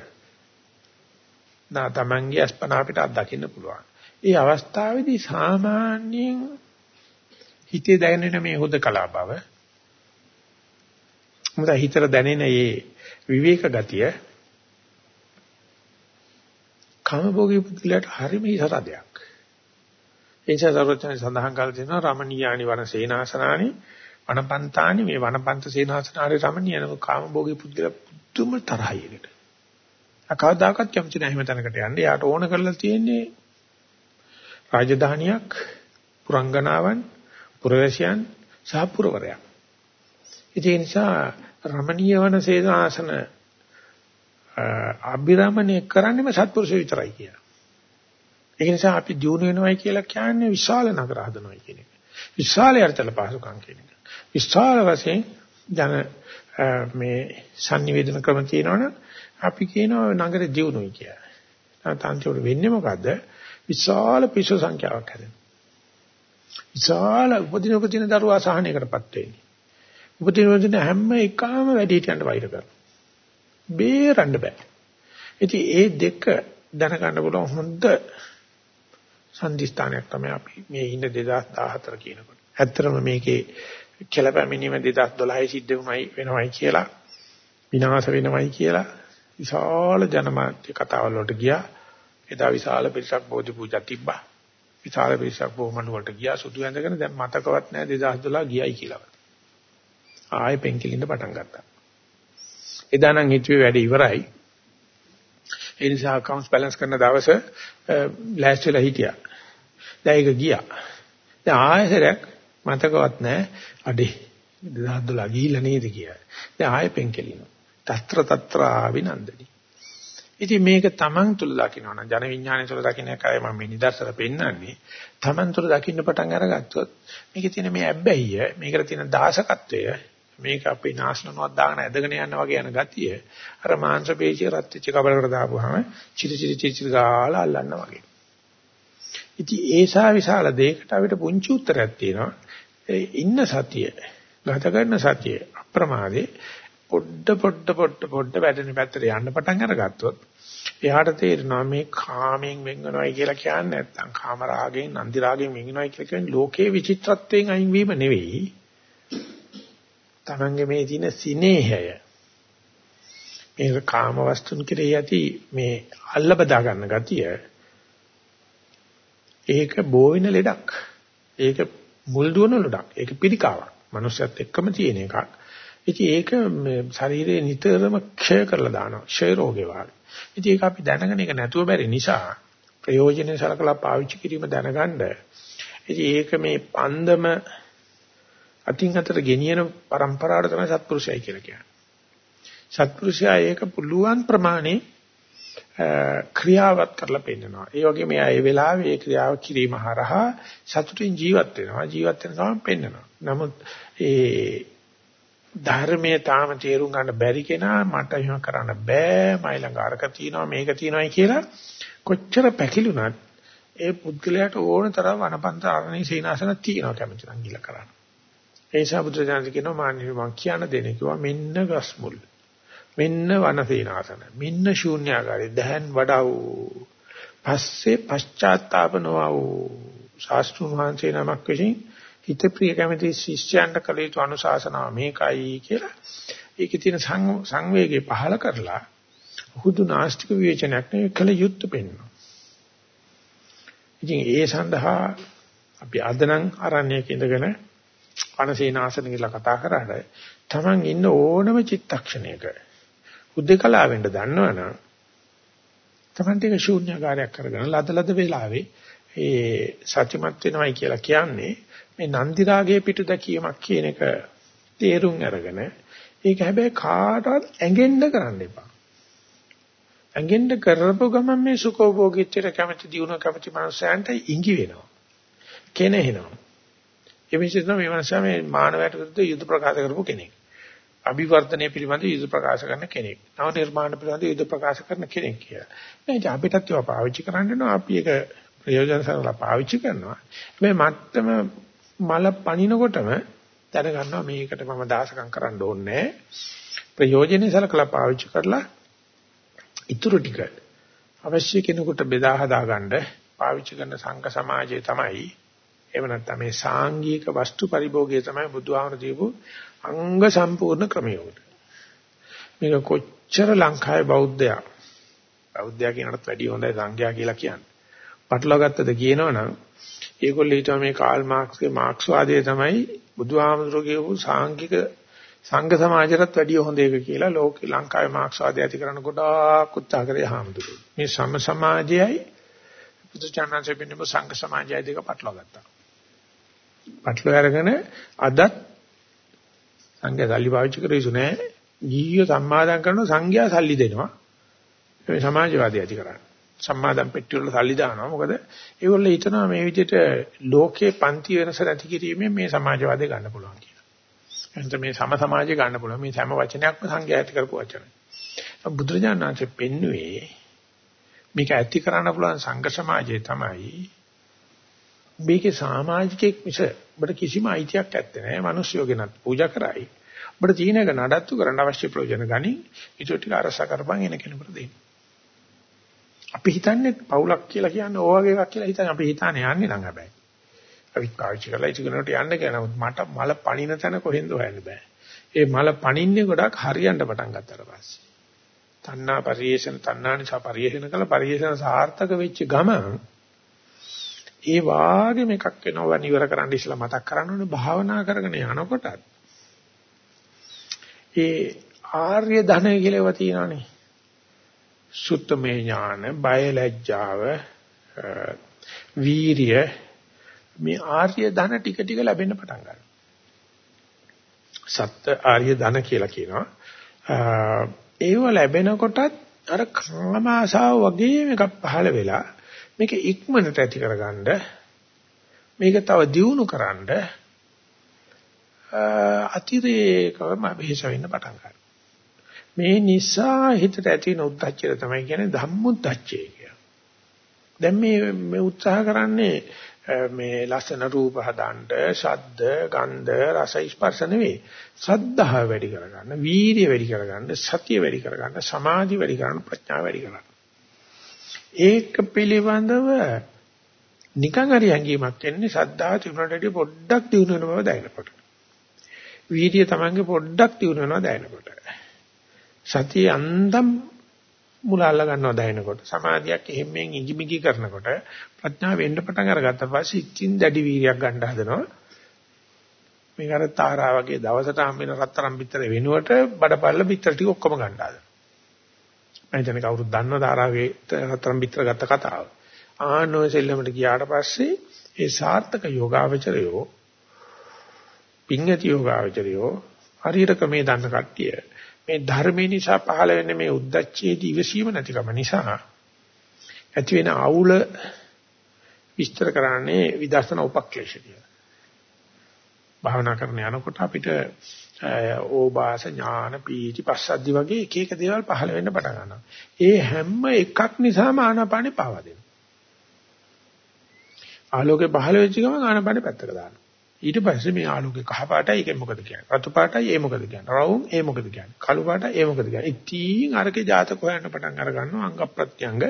නා තමන්ගේ අස්පනා අපිට අත්දකින්න පුළුවන්. ඒ අවස්ථාවේදී සාමාන්‍යයෙන් හිතේ දැනෙන මේ හුදකලා බව මොකද හිතට දැනෙන මේ විවේක ගතිය කාමභෝගී පුද්ගලයාට හරිම ඉසරදයක්. ඒ නිසා සර්වඥයන් සඳහන් කරලා තියෙනවා රමණීයානි වන සේනාසනානි වනපන්තානි මේ වනපන්ත සේනාසනාරේ රමණීයන කාමභෝගී පුද්ගලයා පුදුම තරහයිකට. අකවදාකවත් කැමති නැහැ එහෙම තැනකට යන්න. යාට ඕන කරලා තියෙන්නේ රාජධානියක්, පුරංගනාවන්, පුරවැසියන් සහ පුරවරයන්. ඒ නිසා රමණීය වන සේනාසන අභිරමණය කරන්නේම සත්පුරුෂ විතරයි කියලා. ඒ නිසා අපි දිනු වෙනවයි කියලා කියන්නේ විශාල නගර හදනවයි කියන එක. විශාල යර්තල පහසුකම් කියන එක. විශාල වශයෙන් ජන මේ sannivedana ක්‍රම තියෙනවනේ අපි කියනවා නගර දියුණුවයි කියලා. තාන්තිවල වෙන්නේ මොකද්ද? විශාල පිසු සංඛ්‍යාවක් හැදෙනවා. විශාල උපදින උපදින දරුවා සහනයකටපත් වෙන්නේ. උපදින උපදින හැම එකම වැඩි හිටියන්ට වෛර කරනවා. බේරන්න බෑ. ඉතින් ඒ දෙක දැනගන්න පුළුවන් හොඳ සම්දිස්ථානයක් තමයි අපි මේ ඉන්න 2014 කියනකොට. ඇත්තටම මේකේ කෙලපැමිනීම 2012 සිද්ධ වුණයි වෙනවයි කියලා විනාශ වෙනවයි කියලා විශාල ජනමාධ්‍ය කතාවල් වලට ගියා. එදා විශාල පිරිසක් බෝධි පූජා තිබ්බා. විශාල පිරිසක් බොමණු වලට ගියා සුදු ඇඳගෙන දැන් මතකවත් නැහැ 2012 ගියයි කියලා. ආයෙ පෙන්කිලින්ද පටන් ගත්තා. එදා නම් හිතුවේ වැඩ ඉවරයි. ඒ නිසා accounts balance කරන දවස ලෑස්තිලා හිටියා. දැන් ඒක ගියා. දැන් ආයෙසරයක් මතකවත් නැහැ. අඩේ 2012 ගිහිල්ලා නේද කියලා. දැන් ආයෙ පෙන්කෙලිනවා. తත්‍ර తත්‍ර ආවිනන්දනි. ඉතින් මේක Taman තුල දකින්නවනම් ජන විඥානය තුල දකින්න එකයි මම මේ නිදර්ශන පෙන්නන්නේ. Taman තුල දකින්න පටන් අරගත්තොත් මේකේ තියෙන මේ ඇබ්බැහිය, මේකට තියෙන දාසකත්වය, මේක අපේ නාශනනුවක් දාගෙන ඇදගෙන යනවා වගේ යන ගතිය අර මාංශ පේශිය රත් වෙච්ච කබලකට දාපුවාම චිරි චිරි චිරි චිරි ගාලා අල්ලන්න වගේ. ඉතින් ඒසා විශාල දෙයකට අපිට පුංචි උත්තරයක් තියෙනවා. ඉන්න සතිය, ගත කරන සතිය අප්‍රමාදේ පොඩ පොඩ පොඩ පොඩ වැඩෙන පැත්තට යන්න පටන් අරගත්තොත් එයාට තේරෙනවා මේ කාමයෙන් වෙන් වෙනවයි කියලා කියන්නේ නැත්නම් කාම රාගයෙන් නන්දි රාගයෙන් වෙන් වෙනවයි කියලා කියන්නේ ලෝකේ විචිත්‍රත්වයෙන් අයින් වීම නෙවෙයි. තමන්ගේ මේ තියෙන සිනේහය මේක කාම වස්තුන් කෙරෙහි ඇති මේ අල්ල බදා ගන්න ගතිය ඒක බෝ වෙන ලෙඩක්. ඒක මුල් දුවන ලෙඩක්. ඒක පිළිකාවක්. මනුස්සයත් එක්කම තියෙන එකක්. ඉතින් ඒක ශරීරයේ නිතරම ක්ෂය කරලා දානවා. ක්ෂය රෝගේ වගේ. ඉතින් ඒක අපි දැනගෙන ඒක නැතුව බැරි නිසා ප්‍රයෝජනෙ සලකලා පාවිච්චි කිරීම දැනගන්න. ඉතින් ඒක මේ පන්දම අතින් අතට ගෙනියන પરම්පරාවට තමයි සත්පුරුෂයයි කියලා කියන්නේ. සත්පුරුෂයා ඒක පුළුවන් ප්‍රමාණය ක්‍රියාවත් කරලා පෙන්නනවා. ඒ වගේම එයා ඒ වෙලාවේ ඒ ක්‍රියාව කිරීම හරහා සතුටින් ජීවත් වෙනවා. ජීවත් වෙන ගමන් පෙන්නනවා. නමුත් ඒ ධර්මයේ තාම තේරුම් ගන්න බැරි කෙනා මට එහෙම කරන්න බෑ. මයි ළඟ අරක තියෙනවා මේක තියෙනවායි කියලා කොච්චර පැකිලුණත් ඒ පුද්ගලයාට ඕන තරම් වනපන්ත ආරණී සීනාසන තියෙනවා කැමති නම් ගිල කරන්න. ඒ නිසා බුදුරජාණන් කියනවා මාන්නේ මං කියන දෙන්නේ කිව්වා මෙන්න ගස්මුල්. මෙන්න වනසීනාසන. මෙන්න ශූන්‍යාකාරය. දැන් වඩාව්. පස්සේ පශ්චාත්තාප නොවව්. ශාස්ත්‍රුන් වහන්සේ නමක් විසින් හිත ප්‍රිය කැමති ශිෂ්‍යයන්ට කළ යුතු අනුශාසනාව මේකයි කියලා ඒකේ තියෙන සංවේගය පහල කරලා හුදු නාස්තික විවේචනයක් නෙවෙයි කළ යුත්තේ පෙන්වනවා. ඉතින් ඒ සඳහා අපි අද නම් ආරණ්‍යයක ඉඳගෙන අනසීනාසන කියලා කතා කරාට Taman ඉන්න ඕනම චිත්තක්ෂණයක උද්දකලා වෙන්න දන්නවනම් Taman ටික ශූන්‍යකාරයක් කරගෙන ලදලද වෙලාවේ ඒ සත්‍යමත් වෙනවයි කියලා කියන්නේ මේ නන්දි රාගයේ පිටු දැකීමක් කියන එක තේරුම් අරගෙන ඒක හැබැයි කාටවත් ඇඟෙන්න කරන්න එපා. ඇඟෙන්න කරපු ගමන් මේ සුඛෝභෝගීත්වයට කැමති දියුණු කැමති මනුස්සයන්ට ඉඟි වෙනවා. කෙනෙහිනවා. ඒ මිනිස්සු මේ මනුස්සයා මේ මානවයට විරුද්ධ යුද්ධ ප්‍රකාශ කරපු කෙනෙක්. අභිවර්ධනය පිළිබඳ යුද ප්‍රකාශ කරන කෙනෙක්. නව නිර්මාණ පිළිබඳ යුද ප්‍රකාශ කරන කෙනෙක් කියලා. මේ අපිටත් ඒවා පාවිච්චි කරන්න වෙනවා. අපි ඒක ප්‍රයෝජන සරලා පාවිච්චි කරනවා. මේ මත්තම මල පනිනකොටම දැනගන්නවා මේකට මම දාසකම් කරන්න ඕනේ ප්‍රයෝජනෙ සලකලා පාවිච්චි කරලා ඉතුරු ටික අවශ්‍ය කෙනෙකුට බෙදා හදා ගන්න පාවිච්චි කරන සංඝ සමාජය තමයි එහෙම නැත්නම් මේ සාංගික වස්තු පරිභෝගය තමයි බුදුහාමර දීපු අංග සම්පූර්ණ ක්‍රමයකට මේක කොච්චර ලංකාවේ බෞද්ධයා බෞද්ධයා කියනකට වැඩිය හොඳයි සංඝයා කියලා කියන්නේ පටලවා ගත්තද කියනවනම් ඒගොල්ලෝ හිතුවා මේ කාල් මාක්ස්ගේ මාක්ස්වාදය තමයි බුදුහාමුදුරුවෝ කියපු සාංඝික සංඝ සමාජයටත් වැඩිය හොඳ එක කියලා ලෝක ලංකාවේ මාක්ස්වාදය ඇති කරන ගොඩාක් උත්සාහ කරේ හාමුදුරුවෝ. මේ සම සමාජයයි බුදුචානන්සේ පින්නම සංඝ සමාජයයි දෙක පටලවා ගත්තා. පටලවා අරගෙන අදත් සංඝයා සල්ලි පාවිච්චි කරේසු නෑ. ගිහියෝ සම්මාදම් කරන සංඝයා සල්ලි දෙනවා. මේ සමාජවාදී ඇති කරන්නේ. සම්මාදම් පෙට්ටි වල සල්ලි දානවා. මොකද ඒගොල්ලෝ හිතනවා මේ විදිහට ලෝකේ පන්ති වෙනස නැති කිරීමෙන් මේ සමාජවාදය ගන්න පුළුවන් කියලා. එහෙනම් මේ සම සමාජය ගන්න පුළුවන්. මේ හැම වචනයක්ම සංඝයාති කරපු වචන. බුදුරජාණන් වහන්සේ පෙන්වුවේ මේක ඇති කරන්න පුළුවන් සංඝ සමාජය තමයි මේකේ සමාජිකෙක් මිස ඔබට කිසිම අයිතියක් නැත්තේ නෑ. මිනිස්සුયો ගෙනත් පූජා කරයි. ඔබට තියෙන එක නඩත්තු කරන්න අවශ්‍ය ප්‍රයෝජන ගනි. ඊට ටික අරස කරපන් එන කෙනෙකුට දෙන්න. අපි හිතන්නේ පවුලක් කියලා කියන්නේ ඕ වගේ එකක් කියලා හිතන්නේ අපි හිතන්නේ යන්නේ නම් හැබැයි. අපි පාවිච්චි කරලා ඉතිගෙනට යන්න කියලා මට මල පණින තැන කොහෙන්ද හොයන්න බෑ. ඒ මල පණින්නේ ගොඩක් හරියන්න පටන් ගත්තාට පස්සේ. තණ්හා පරිේෂණ තණ්හා නිසා පරිේෂණ කළ පරිේෂණ සාර්ථක වෙච්ච ගමන් ඒ වාගේම එකක් වෙනවා නිවර කරන්න ඉස්සලා මතක් කරන්න ඕනේ භාවනා කරගෙන යනකොට ඒ ආර්ය ධනය කියලා ඒවා තියෙනවානේ සුත්තමේ ඥාන, බය ලැජ්ජාව, වීරිය මේ ආර්ය ධන ටික ටික ලැබෙන්න පටන් ගන්නවා. සත්‍ය ආර්ය ධන කියලා කියනවා. ඒව ලැබෙනකොටත් අර කාම ආසාව වගේම එකක් පහළ වෙලා මේක ඉක්මනට ඇති කරගන්න මේක තව දියුණු කරන්න අතිරේකවම වෙහෙස වෙන්න පටන් ගන්නවා. මේ නිසා හිතට ඇති වෙන උද්දච්චය තමයි කියන්නේ ධම්මුද්දච්චය කියලා. දැන් මේ මේ උත්සාහ කරන්නේ මේ ලස්සන රූප හදන්න, ශබ්ද, ගන්ධ, රස, ස්පර්ශ නෙවෙයි. සද්ධාව වැඩි කරගන්න, වීර්ය වැඩි කරගන්න, සතිය වැඩි කරගන්න, සමාධි වැඩි කරගන්න, ප්‍රඥාව වැඩි කරගන්න. ඒක පිළිබඳව නිකන් හරි හැඟීමක් එන්නේ සද්ධාව තිබුණට පොඩ්ඩක් දිනු වෙන බව දැනනකොට. වීර්ය තමන්ගේ පොඩ්ඩක් දිනු වෙනවා දැනනකොට. සතිය අන්දම් මුල අල්ල ගන්නවා දැනෙනකොට සමාධියක් එහෙම්ෙන් ඉඟිමිගි කරනකොට ප්‍රඥාව වෙන්න පටන් අරගත්ත පස්සේ ඉච්චින් දැඩි වීර්යයක් ගන්න හදනවා මේක අර තාරා වගේ දවසට හම්බෙන රත්තරන් පිටර වෙනුවට බඩපල්ල පිටර ටික ඔක්කොම ගන්න හදනවා මම හිතන්නේ කවුරුත් දන්නව තාරාගේ රත්තරන් පිටර ගත්ත කතාව ආනෝය සෙල්ලමට ගියාට පස්සේ ඒ සාර්ථක යෝගාවචරයෝ පිඤ්ඤති යෝගාවචරයෝ හරියට ක්‍රමේ දන්න කට්ටිය මේ ධර්මේ නිසා පහළ වෙන මේ උද්දච්චයේදී ඉවසීම නැතිකම නිසා ඇති වෙන අවුල විස්තර කරන්නේ විදර්ශනා උපක්ලේශ කියලා. භාවනා කරන යනකොට අපිට ඕබාස ඥාන පීටි පස්සද්ධි වගේ එක එක දේවල් පහළ වෙන්න පටන් ගන්නවා. ඒ හැම එකක් නිසාම ආනාපානෙ පාවා දෙනවා. ආලෝකේ පහළ වෙච්ච ගමන් ආනාපානෙ පැත්තක දානවා. ඊට පස්සේ මේ ආලෝකේ කහ පාටයි ඒක මොකද කියන්නේ රතු පාටයි ඒ මොකද කියන්නේ රවුම් ඒ මොකද කියන්නේ කළු පාටයි ඒ මොකද කියන්නේ ඉතින් අරකේ ජාතක හොයන්න පටන් අර ගන්නවා අංග ප්‍රත්‍යංග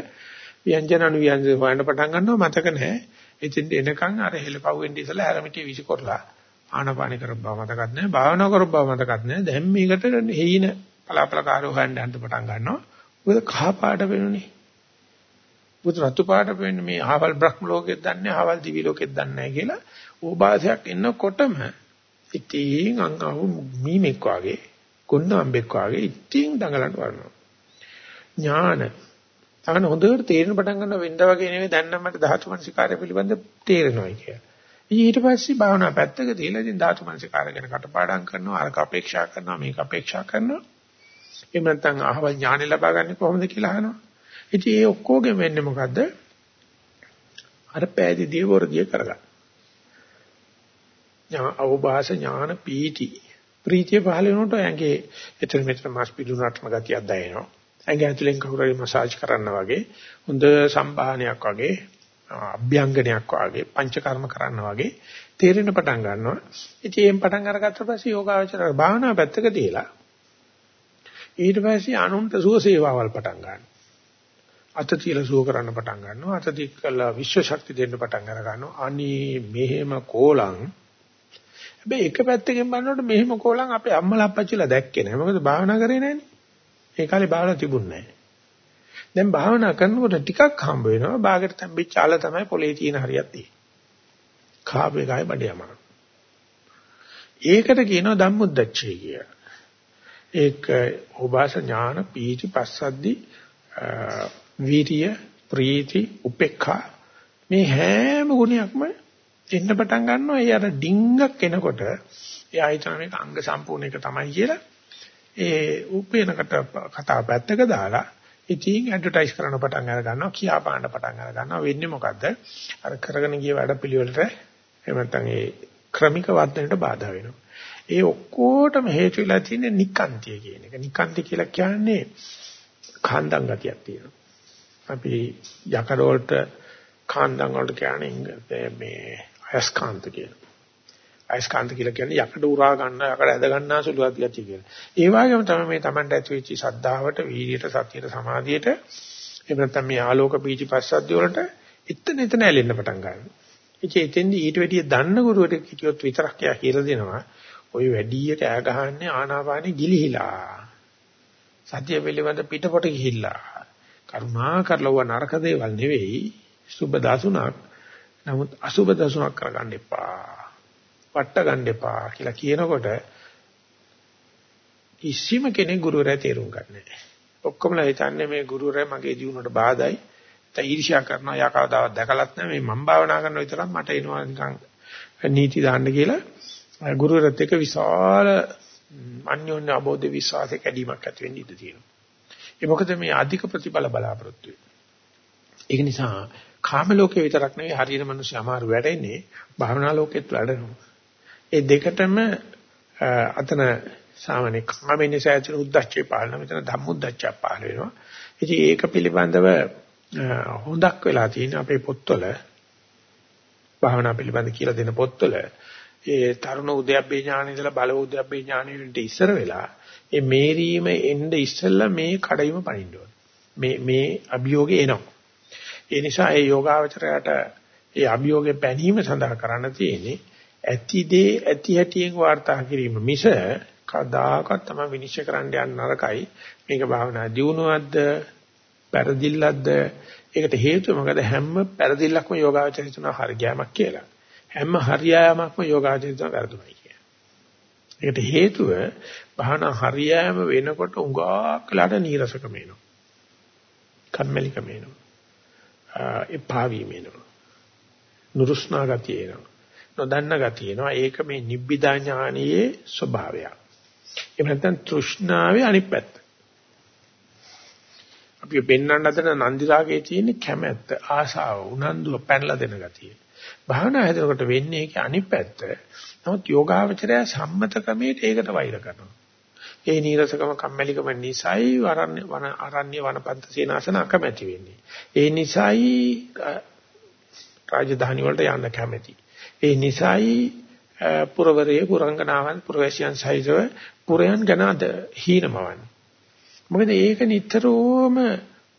ව්‍යංජන අනු ව්‍යංජන හොයන්න පටන් ගන්නවා මතක නැහැ ඉතින් එනකන් අර හෙලපව් වෙන්නේ ඉස්සලා හැරමිටිය විසිකොරලා ආනපාන කරපුව මතකත් නැහැ භාවනා කරපුව මතකත් නැහැ. දැන් මේකට හේින පලාපලකාරෝ හොයන්න හඳ පටන් ගන්නවා. මොකද කහ පාට වෙනුනේ. බුදු රතු පාට වෙන්නේ. මේ ආවල් බ්‍රහ්ම ලෝකෙත් දන්නේ ආවල් දිවි ලෝකෙත් දන්නේ නැහැ කියලා ඕබාසයක් එන්නකොටම ඉතින් අංගව මීමෙක් වාගේ කොන්නම්බෙක් වාගේ ඉතින් දඟලන්න වරනවා. ඥාන. අහන හොඳට තේරෙන පටන් ගන්න වෙන්න වගේ නෙවෙයි දැන් නම් මට ධාතු මනසිකාරය පිළිබඳ තේරෙනවා කියලා. ඊට පස්සේ භාවනා පැත්තක තියලා ඉතින් ධාතු මනසිකාරය ගැන කටපාඩම් කරනවා අරක අපේක්ෂා කරනවා මේක අපේක්ෂා කරනවා. එහෙම නැත්නම් අහවල් ඥානෙ ලබා ගන්න කොහොමද කියලා අහනවා. ඉතින් ඒ ඔක්කොගෙම වෙන්නේ මොකද්ද? අර පෑදීදී වර්ධිය කරගන්න. ඥාන අවබෝධ ඥාන පීටි ප්‍රීතිය පහල වෙනකොට ඇඟේ එතන මෙතන මාස් පිටුනටම ගතියක් දැනෙනවා. ඇඟ ඇතුලෙන් කවුරු හරි මසාජ් කරන්න වගේ හොඳ සම්බාහනයක් වගේ අභ්‍යංගනයක් වගේ පංචකර්ම කරන්න වගේ තේරෙන පටන් ගන්නවා. ඉතින් එම් පටන් අරගත්ත පස්සේ යෝගාවචර භාවනා පැත්තක තියලා ඊට පස්සේ අනුන්ට සුව සේවාවල් පටන් ගන්නවා. අත තියලා සුව කරන්න පටන් ගන්නවා. අත දික් කළා විශ්ව ශක්තිය දෙන්න පටන් අර ගන්නවා. අනී මෙහෙම කෝලං හැබැයි එක පැත්තකින් බලනකොට මෙහෙම කෝලං අපේ අම්මලා අප්පච්චිලා දැක්කේ නැහැ. මොකද භාවනා කරේ නැහැනේ. ඒ කාලේ භාවනා තිබුණේ නැහැ. දැන් භාවනා කරනකොට ටිකක් හම්බ වෙනවා. බාගෙට තැම්බිච්ච ආල තමයි පොලේ තියෙන හරියක් තියෙන්නේ. කාබේ ගාය බඩයම. ඒකට කියනවා ධම්මුද්දච්චය කිය. ඒක ඕබාස ඥාන පීති පස්සද්දි වීර්ය ප්‍රීති උපේක්ඛා මේ හැම ගුණයක්ම එන්න පටන් ගන්නවා ඒ අර ඩිංගක් එනකොට එයා හිතන මේක අංග සම්පූර්ණ එක තමයි කියලා ඒ උපේනකට කතාව පැත්තක දාලා ඉතින් ඇඩ්වර්ටයිස් කරන්න පටන් අර ගන්නවා කියා පාන්න පටන් අර ගන්නවා. වෙන්නේ මොකද්ද? අර කරගෙන ගිය වැඩ පිළිවෙලට එහෙම නැත්නම් ඒ ක්‍රමික වර්ධනයට බාධා වෙනවා. ඒ ඔක්කොටම හේතු වෙලා තියෙන්නේ නිකාන්තිය කියන එක. නිකාන්ති කියලා කියන්නේ කාන්දම් ගතියක් තියෙනවා. අපි යකඩ වලට කාන්දම් වලට කියන්නේ මේ අයස්කාන්ත කියලා. අයස්කාන්ත කියලා කියන්නේ යකඩ උරා ගන්න යකඩ ඇද ගන්නා සුළු අධිගතිය කියලා. ඒ වගේම තමයි මේ Tamanට ඇති වෙච්ච සද්ධාවට, වීර්යයට, සතියට, සමාධියට එහෙම නැත්නම් මේ ආලෝක පීචි පස්සද්ධිය වලට එතන එතන ඇලෙන්න පටන් ගන්නවා. ඉතින් එතෙන්දී ඊට වැඩිය දන්න ගුරුවරයෙක් හිටියොත් විතරක් එයා කියලා දෙනවා. ওই වැඩිය කෑ ගහන්නේ ආනාපානෙ ගිලිහිලා. සතිය පිළිබඳ පිටපොට ගිහිල්ලා. කරුණා කරලව නරක දේවල් නෙවෙයි. සුබ දසුණක් නමුත් අසුබ දසුණක් කරගන්න එපා. වට ගන්න එපා කියලා කියනකොට කිසිම කෙනෙක් ගුරුවරයා තේරුම් ගන්න නැහැ. ඔක්කොමලා හිතන්නේ මේ ගුරුවරයා මගේ ජීවුණට බාධායි. තේ ඊර්ෂ්‍යා කරනවා යා කවදාවත් දැකලත් නැහැ මේ මම භාවනා කරන විතරක් මට එනවා නිකන් නීති දාන්න කියලා ගුරුවරත් එක්ක විශාල අන්‍යෝන්‍ය අවබෝධ විශ්වාසයක ඇදීමක් ඇති වෙන්න ඉඩ තියෙනවා. ඒ මොකද මේ අධික ප්‍රතිඵල බලාපොරොත්තු වෙන්නේ. ඒක නිසා කාම ලෝකේ විතරක් නෙවෙයි හරියන මිනිස්සු අමාරු වැඩෙන්නේ භාවනා ලෝකෙත් වැඩනවා. ඒ දෙකටම අතන සාමාන්‍ය කාමෙන්නේ සෑහෙන උද්දච්චය පාලන මෙතන ධම්මුද්දච්චය පාල වෙනවා. ඉතින් ඒක පිළිබඳව හොඳක් වෙලා තියෙන අපේ පොත්වල භාවනා පිළිබඳ කියලා දෙන පොත්වල ඒ තරුණ උද්‍යප්පේ ඥානෙ ඉඳලා බල උද්‍යප්පේ ඥානෙ වලට ඉස්සර වෙලා ඒ මේරීම එන්න ඉස්සෙල්ලා මේ කඩයිම පනින්න ඕන. මේ මේ අභියෝගය එනවා. ඒ නිසා ඒ යෝගාවචරයට ඒ අභියෝගේ පැනීම සඳහා කරන්න තියෙන්නේ ඇති දේ ඇති හැටියෙන් වාර්තා කිරීම මිස කදාකත් තමයි විනිශ්චය කරන්න යන්න නරකයි. මේක භාවනා දියුණුවක්ද, පෙරදිල්ලක්ද? ඒකට හේතුව මොකද හැම පෙරදිල්ලක්ම යෝගාවචරය තුන හරියෑමක් කියලා. හැම හරියෑමක්ම යෝගාවචරය තුන වැරදුනයි කියලා. ඒකට හේතුව භාවනා හරියෑම වෙනකොට උඟාක්ලාට නීරසකම එනවා. කම්මැලිකම එනවා. එපා වීම එනවා. නුරුස්නා ගතිය එනවා. නොදන්න ගතිය එනවා. ඒක මේ නිබ්බිදා ඥානයේ ස්වභාවයක්. එහෙම නැත්නම් තෘෂ්ණාවේ අනිත් පැත්ත. අපි පෙන්වන්න හදන නන්දි රාගයේ තියෙන කැමැත්ත, ආශාව, උනන්දුව පැනලා දෙන ගතිය. භාවනා හැදෙනකොට වෙන්නේ ඒකේ අනිත් පැත්ත. නමුත් යෝගාවචරය සම්මත ක්‍රමයට ඒකට වෛර කරනවා. ඒ නීරසකම කම්මැලිකම නිසයි වරණ්‍ය වන අරණ්‍ය වනපන්ත සේනාසන අකමැති වෙන්නේ. ඒ නිසයි රාජධානි වලට යන්න කැමැති. ඒ නිසයි පුරවරයේ පුරංගනාවන් පුරවැසියන් සහිතව පුරයන් ගැන අද හීනමවන්නේ. මොකද ඒක නිතරම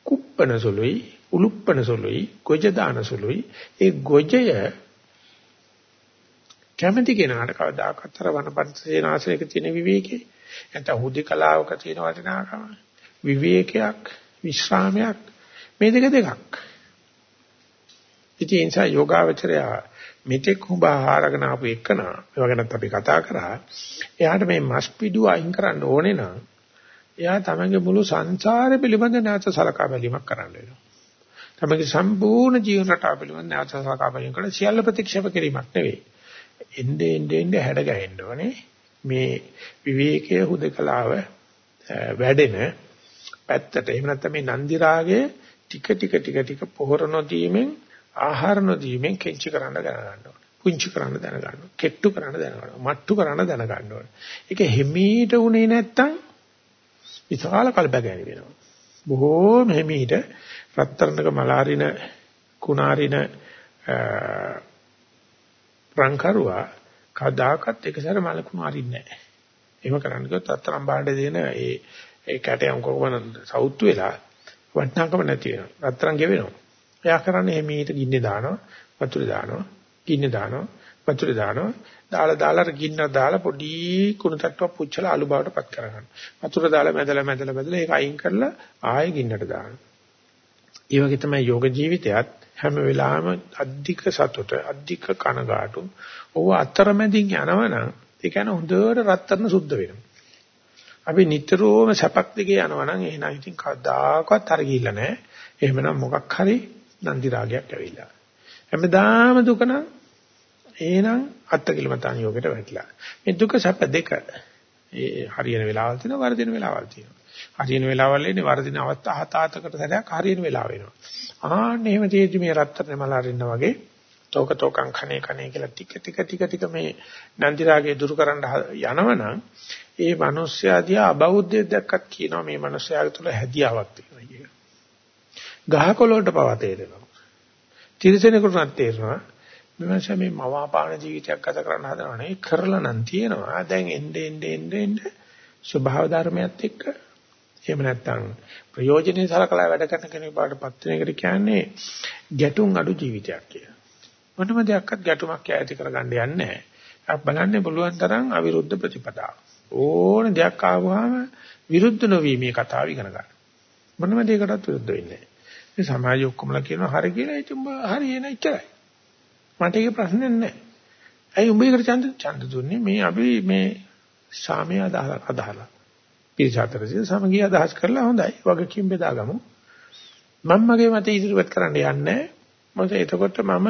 කුප්පන සුළුයි, උලුප්පන සුළුයි, ගොජ දාන සුළුයි. ඒ ගොජය කැමැති කෙනාට කවදාකවත් අර වනපන්ත සේනාසනයක තියෙන විවේකේ නැත්නම් හුදේකලාවක තියෙන වටිනාකම විවේකයක් විශ්‍රාමයක් මේ දෙක දෙකක්. ඉතින් ඒ නිසා යෝගාවචරය මෙතෙක් උඹ ආහාරගෙන ආපු එකන ඒව ගැනත් අපි කතා කරා. එයාට මේ මස් පිඩුව අයින් කරන්න ඕනේ නම් එයා තමගේ මුළු සංසාරය පිළිබඳ නැවත සලකා බැලීමක් කරන්න වෙනවා. තමගේ සම්පූර්ණ ජීවන රටාව පිළිබඳ නැවත සලකා බැලීම කළ සියල්ල ප්‍රතික්ෂේප කිරීමක් නෙවෙයි. එnde ende ende හැඩ ගැහෙන්න ඕනේ. මේ විවේකයේ හුදකලාව වැඩෙන පැත්තට එහෙම නැත්නම් මේ නන්දි රාගයේ ටික ටික ටික ටික පොහොර නොදීමෙන් ආහාර නොදීමෙන් කෙන්චි කරන්න දැන ගන්නවා. පුංචි කරන්න දැන ගන්නවා. කෙට්ටු කරන්න දැන ගන්නවා. මට්ටු කරන්න දැන ගන්නවා. ඒක හිමීට උනේ නැත්තම් විශාල කල්පගෑනි වෙනවා. බොහෝම හිමීට රත්තරන්ක මලාරින කුණාරින රංකරුවා කදාකත් එකසර මලකුණු අරින්නේ නැහැ. එහෙම කරන්න ගියොත් රත්තරන් බාණ්ඩ දෙන ඒ ඒ කැටයන් කොහොමද සවුත් වෙලා වටිනාකම නැති වෙනවා. රත්තරන් ගෙවෙනවා. එයා කරන්නේ එමෙහිට ගින්නේ දානවා, වතුර දානවා, ගින්නේ දානවා, වතුර දානවා. දාලා දාලා ගින්න දාලා පොඩි කුණු තට්ටුවක් පුච්චලා අලු බවට පත් කරගන්න. වතුර දාලා මැදලා මැදලා මැදලා ඒක අයින් කරලා ආයෙ ගින්නට දානවා. ඒ වගේ තමයි යෝග ජීවිතයත් හැම වෙලාවෙම අධික සතුට, අධික කනගාටු, ඕව අතරමැදින් යනවනම් ඒ කියන්නේ හොඳට රත්තරන් සුද්ධ වෙනවා. අපි නිතරම සැපක් දිගේ යනවනම් එහෙනම් ඉතින් කවදාකවත් අර ගිහිල්ලා නැහැ. එහෙමනම් මොකක් හරි නන්දි රාගයක් ඇවිල්ලා. හැමදාම දුක නම් එහෙනම් අත්කිලමතාන යෝගයට වැටිලා. මේ දුක සැප දෙක ඒ හරියන වෙලාවල් තියෙනවා වර්ධින වෙලාවල් තියෙනවා. හරියන වෙලාවල් එන්නේ වර්ධින අවස්ථා හත හතකට සැරයක් හරියන වෙලාව වෙනවා. ආන්න එහෙම තේජි මේ රත්තරන් මල අරින්න වගේ තෝක තෝකං කණේ කණේ කියලා ටික ටික ටික ටික මේ නන්දි රාගය දුරු කරන්න යනවනම් ඒ මිනිස්යාදී අබෞද්ධයෙක් දැක්කත් කියනවා මේ මිනිස්යාගේ තුල හැදියාවක් තියෙනවා කියලා. ගහකොළ වලට පවා තේරෙනවා. තිරසනෙකුට තේරෙනවා. මෙවන්ස මේ මවාපාන ජීවිතයක් ගත කරන්න හදනවනේ කරලා නම් තියෙනවා. දැන් එnde ende ende ende ස්වභාව ධර්මයත් එක්ක එහෙම නැත්නම් ප්‍රයෝජනෙයි සලකලා වැඩ කරන කෙනෙක් බවට පත් වෙන එකට කියන්නේ ගැටුම් අඩු ජීවිතයක් කියලා. මොනම දෙයක්වත් ගැටුමක් ඇති කරගන්න යන්නේ නැහැ. අපි බලන්නේ පුළුවන් තරම් අවිරුද්ධ ප්‍රතිපදාව. ඕන දෙයක් ආවම විරුද්ධ නොවීමේ කතාව ඉගෙන ගන්න. මොනම දෙයකටත් විරුද්ධ වෙන්නේ නැහැ. මේ සමාජය ඔක්කොමලා කියනවා හරි කියලා ඉතින් හරි එන ඉච්චරයි. මට ඒක ප්‍රශ්නයක් නැහැ. ඇයි උඹ ඒකට ඡන්ද ඡන්ද දුන්නේ මේ අපි මේ සාමය අදහලා. පිරිසතරදී සමගිය අදහස් කරලා හොඳයි. වගකීම් බෙදාගමු. මම මගේ මත ඉදිරිපත් කරන්න යන්නේ මොකද එතකොට මම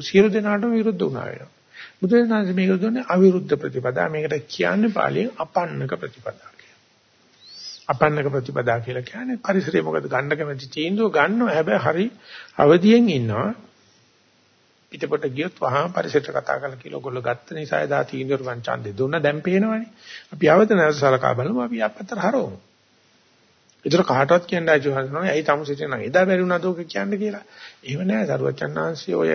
සියලු දෙනාටම විරුද්ධ වුණා වෙනවා. බුදුරජාණන් මේක දුන්නේ අවිරුද්ධ ප්‍රතිපදා. මේකට කියන්නේ පාලියෙන් අපන්නක ප්‍රතිපදා කියලා. අපන්නක ප්‍රතිපදා කියලා කියන්නේ පරිසරය මොකද ගන්න කැමති තීන්දුව ගන්නවා. හැබැයි හරි අවදියෙන් ඉන්නවා. පිටපොට ගියොත් වහාම පරිසරයට කතා කරලා කියලා ඔයගොල්ලෝ ගත්ත නිසා එදා තීන්දුවට මං ඡන්දේ දුන්න දැන් පේනවනේ. අපි අවත නැසලකා බලමු අපි අපතර හරවමු. ඒතර කාටවත් කියන්න ආජෝහන් නෝ ඇයි තමුසෙට නම් එදා බැරි වුණාද ඔක කියන්නේ කියලා. එහෙම නෑ සරුවචන්නාංශي ඔය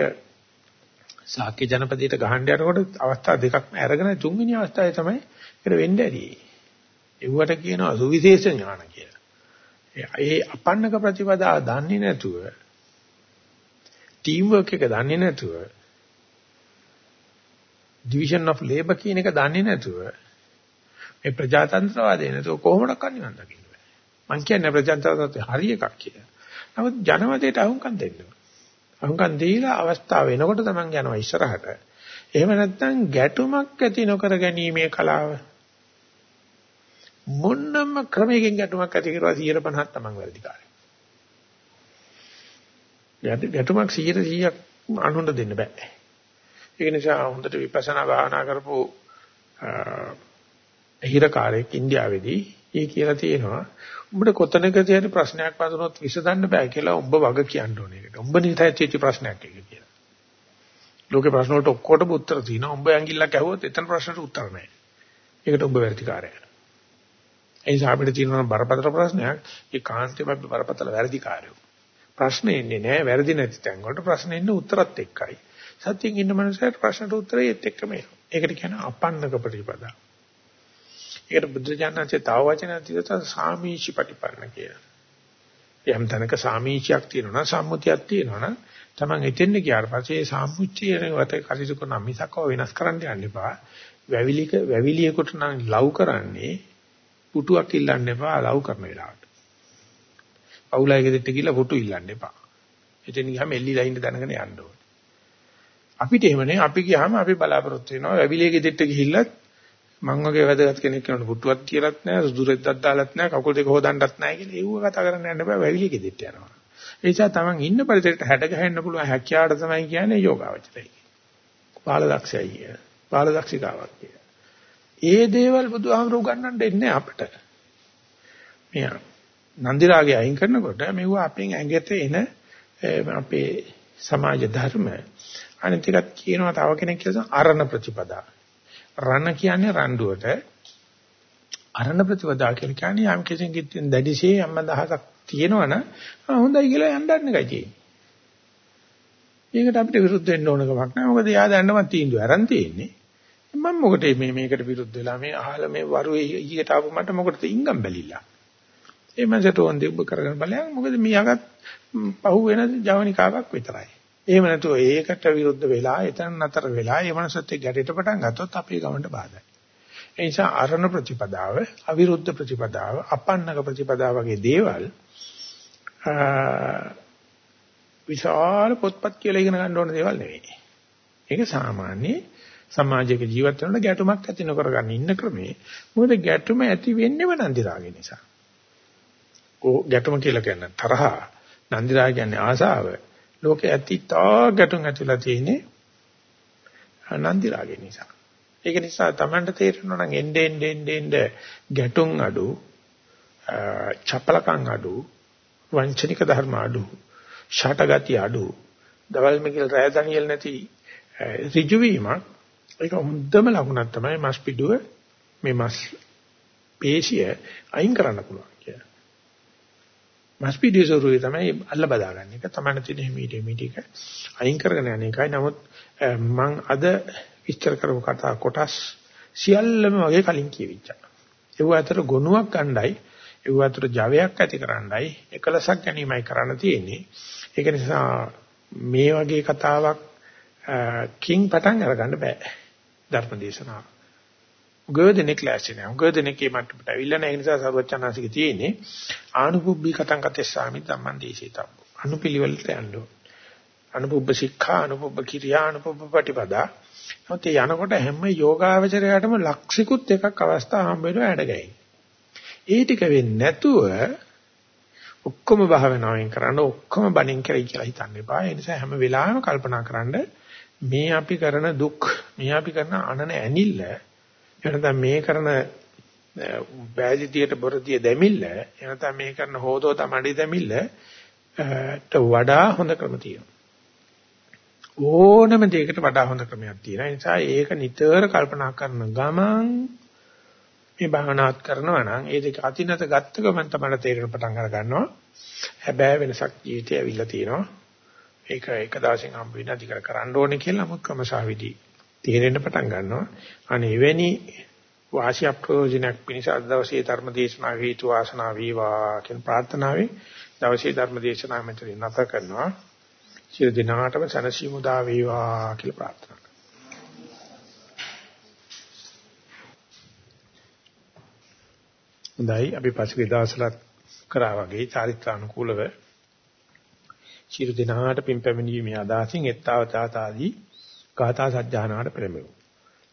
සාක්‍ය ජනපදයට ගහන්න යනකොට අවස්ථා දෙකක් අරගෙන තුන්වෙනි අවස්ථාවේ තමයි ඒක වෙන්නේ ඇති. ඒවට කියනවා සුවිශේෂ ඥාන කියලා. ඒ අපන්නක ප්‍රතිපදා දන්නේ නැතුව ටීම් වර්ක් එක දන්නේ නැතුව division of labor කියන එක දන්නේ නැතුව මේ ප්‍රජාතන්ත්‍රවාදය නැතුව කොහොමද කන්නේ දකින්න බෑ. මං කියන්නේ ප්‍රජාතන්ත්‍රවාදය හරි එකක් කියලා. නමුත් ජනමතයට අහුම්කම් දෙන්න ඕන. අහුම්කම් දීලා අවස්ථාව වෙනකොට තමන් යනවා ඉස්සරහට. එහෙම නැත්නම් ගැටුමක් ඇති නොකර ගැනීමේ කලාව මොන්නම ක්‍රමයකින් ගැටුමක් ඇති කරලා 150ක් තමන් වැඩිකාරයි. ගැටුමක් 100ක් අනුන්ට දෙන්න බෑ. ඒක නිසා හොඳට විපස්සනා භාවනා කරපු හිරකාරයෙක් ඉන්දියාවේදී ඒ කියලා තියෙනවා උඹට කොතනකදී හරි ප්‍රශ්නයක් වඳුනොත් විසඳන්න බෑ කියලා උඹ වග කියන්න ඕනේ ඒකට. උඹ නිතයි තියෙච්ච ප්‍රශ්නයක් ඒක කියලා. ලෝකේ ප්‍රශ්න වලට ඔක්කොටම උත්තර තියෙනවා. උඹ ඇඟිල්ලක් ඇහුවොත් එතන ප්‍රශ්නට උත්තර නැහැ. ඒකට උඹ වැඩිකාරය. ඒ නිසා අපිට තියෙන බරපතල ප්‍රශ්නයක් ඒ කාන්තේම අපි බරපතල වැඩිකාරයෝ. ප්‍රශ්නේ ඉන්නේ නැහැ වැරදි නැති තැන් වලට ප්‍රශ්නේ ඉන්නේ උත්තරත් එක්කයි. සත්‍යයෙන් ඉන්න මනුස්සයට ප්‍රශ්නට උත්තරය ඒත් එක්කම එනවා. ඒකට කියනවා අපන්නක ප්‍රතිපදා. ඒකට බුද්ධ ඥානසේ තව වචනයක් තියෙනවා සාමීචි ප්‍රතිපන්න කියලා. යම් තැනක සාමීචියක් තියෙනවා නම් සම්මුතියක් තියෙනවා නම් Taman එතෙන්න ගියාට පස්සේ ඒ සම්මුතියනවට කටයුතු කරන මිසකව වෙනස් කරන්න යන්න එපා. වැවිලික වැවිලියකට නම් ලව් කරන්නේ පුටුවක් ඉල්ලන්න එපා ලව් කරන වෙලාවට. පවුලයි ගෙදරට ගිහලා පුටු ඉල්ලන්න එපා. එතන ගියාම එල්ලිලා ඉන්න දැනගෙන යන්න ඕනේ. අපිට එහෙම නේ අපි ගියාම අපි බලාපොරොත්තු වෙනවා වැවිලියේ ගෙදරට ගිහිල්ලත් මං වගේ වැදගත් කෙනෙක් කෙනෙකුට පුටුවක් තියලත් නැහැ සුදුරෙද්දක් දාලත් නැහැ කකුල් දෙක හොදන්නත් නැහැ කියලා ඒව කතා කරන්න යන්න බෑ වැවිලියේ ගෙදරට යනවා. ඒ නිසා තමන් ඉන්න පරිසරයට හැඩ ගහන්න පුළුවන් හැකියාවට තමයි කියන්නේ යෝගාවචරය. බාලදක්ෂයයි කිය. බාලදක්ෂිකාවක් කිය. ඒ දේවල් බුදුහාමුදුරුවෝ ගන්නන්න දෙන්නේ අපට. මෙයා නන්දි රාගය අයින් කරනකොට මෙව අපෙන් ඇඟට එන අපේ සමාජ ධර්ම අනිත් එකක් කියනවා තව කෙනෙක් කියලා අරණ ප්‍රතිපදා. රණ කියන්නේ රණ්ඩුවට අරණ ප්‍රතිපදා කියලා කියන්නේ යම් කෙනෙක්ගෙන් දැඩිශේ යම් දහසක් තියෙනවනම් හොඳයි කියලා යන්නන්න එකයි තියෙන්නේ. ඒකට අපිට විරුද්ධ වෙන්න ඕන කමක් නැහැ. මොකද යා දැන්නවත් තීන්දුව අරන් තියෙන්නේ. මම මොකටද මේ මේකට විරුද්ධ වෙලා මේ අහල මේ වරුවේ ඊට ආපු මට මොකටද ඉංගම් බැලිලා. ඒ මනසට ඕන දේ ඔබ කරගෙන බලයන් මොකද මියාගත් පහු වෙන ජවනිකාවක් විතරයි. එහෙම නැතුව ඒකට විරුද්ධ වෙලා එතන නතර වෙලා ඒ මනසත් එක්ක ගැටෙට පටන් ගත්තොත් අපේ ගමන්ට බාධායි. ඒ නිසා අරණ ප්‍රතිපදාව, අවිරුද්ධ ප්‍රතිපදාව, අපන්නක ප්‍රතිපදාව වගේ දේවල් විශාල පොත්පත් කියලා ඉගෙන ගන්න ඕන දේවල් නෙවෙයි. ඒක සාමාන්‍ය සමාජයක ජීවත් වෙනකොට ගැටුමක් ඇති නොකර ගන්න ඉන්න ක්‍රමේ. මොකද ගැටුම ඇති වෙන්නේම නන්දි රාගේ නිසා. ඕ ගැටුම කියලා කියන්නේ තරහ. නන්දි රාග කියන්නේ ආසාව. ලෝකේ ඇති තා ගැටුම් ඇතිලා තියෙන්නේ නන්දි රාගේ නිසා. ඒක නිසා Tamanට තේරෙනවා නම් එnde end end end ගැටුම් අඩු, චපලකම් අඩු, වංචනික ධර්ම අඩු, ෂටගති අඩු, දවල් මිකල් රැය දනියල් නැති ඍජු වීමක් ඒක හොඳම ලකුණක් තමයි මස් පිඩුව මේ මස් පේශිය අයින් කරන්න පුළුවන් කියලා. මස් පිඩුවේ ස්වරූපය තමයි අල්ල බදාගන්න එක. තමයි තියෙන හිමීට හිමීට අයින් කරගෙන යන එකයි. නමුත් මම අද විස්තර කරපු කතා කොටස් සියල්ලම වගේ කලින් කියවිච්චා. ඒව අතර ගුණයක් ගණ්ඩායි, ඒව අතර ජවයක් ඇති කරන්නයි, එකලසක් ගැනීමයි කරන්න තියෙන්නේ. ඒක නිසා මේ වගේ කතාවක් කිං පටන් අරගන්න බෑ. ධර්ම දේශනාව. උගදෙනෙක් ලෑස්ති නැහැ. උගදෙනෙක්ගේ මට්ටමට අවිල්ල නැහැ. ඒ නිසා සර්වචනාසික තියෙන්නේ ආනුපුබ්බී කතං කතේ සාමි ධම්මං දේශිතම්. අනුපිලිවෙලට යන්න ඕන. අනුපුබ්බ ශික්ෂා අනුපුබ්බ කිරියා අනුපුබ්බ ප්‍රතිපදා. මොකද යනකොට හැම යෝගාවචරයකටම ලක්ෂිකුත් එකක් අවස්ථා හම්බ වෙනවා ඇඩගැයි. ඒ ටික වෙන්නේ නැතුව ඔක්කොම භාවනාවෙන් කරන්න ඔක්කොම බණින් කරයි කියලා හිතන්න එපා. ඒ නිසා හැම වෙලාවෙම කල්පනා කරන්න මේ අපි කරන දුක් මේ අපි කරන අනන ඇනිල්ල එනතම් මේ කරන බෑජිතියට බොරදිය දැමිල්ල එනතම් මේ කරන හොදෝ තමඩි දැමිල්ල ට වඩා හොඳ ක්‍රම තියෙනවා ඕනම දෙයකට වඩා හොඳ ක්‍රමයක් තියෙනවා ඒ නිසා ඒක නිතර කල්පනා කරන ගමන් මේ භාවනාත් කරනවා නම් ඒ දෙක අතිනත ගත්ත ගමන් තමයි තේරෙන පටන් අර ගන්නවා. හැබැයි වෙනසක් ජීවිතේ ඇවිල්ලා තියෙනවා. ඒක එක දවසින් හම්බ වෙන අධිකර කරන්න ඕනේ කියලා නමුත් ක්‍රමසාවිදි තේරෙන්න පටන් ගන්නවා. අනේ එවැනි වාසිය ප්‍රයෝජනක් පිණිස අද දවසේ ධර්ම දේශනාව හේතු වාසනා වේවා කියන ප්‍රාර්ථනාවෙන් දවසේ ධර්ම දේශනාව මෙතන නැත කරනවා. සියලු දිනාටම සනසීමු දා වේවා කියලා ප්‍රාර්ථනා හොඳයි අපි පසුගිය දවස්වලත් කරා වගේ චාරිත්‍රානුකූලව සියලු දිනාට පින් පැමිණීමේ අදහසින් එත්තාවතාතාදී ගාථා සජ්ජානාට පෙරමෙමු.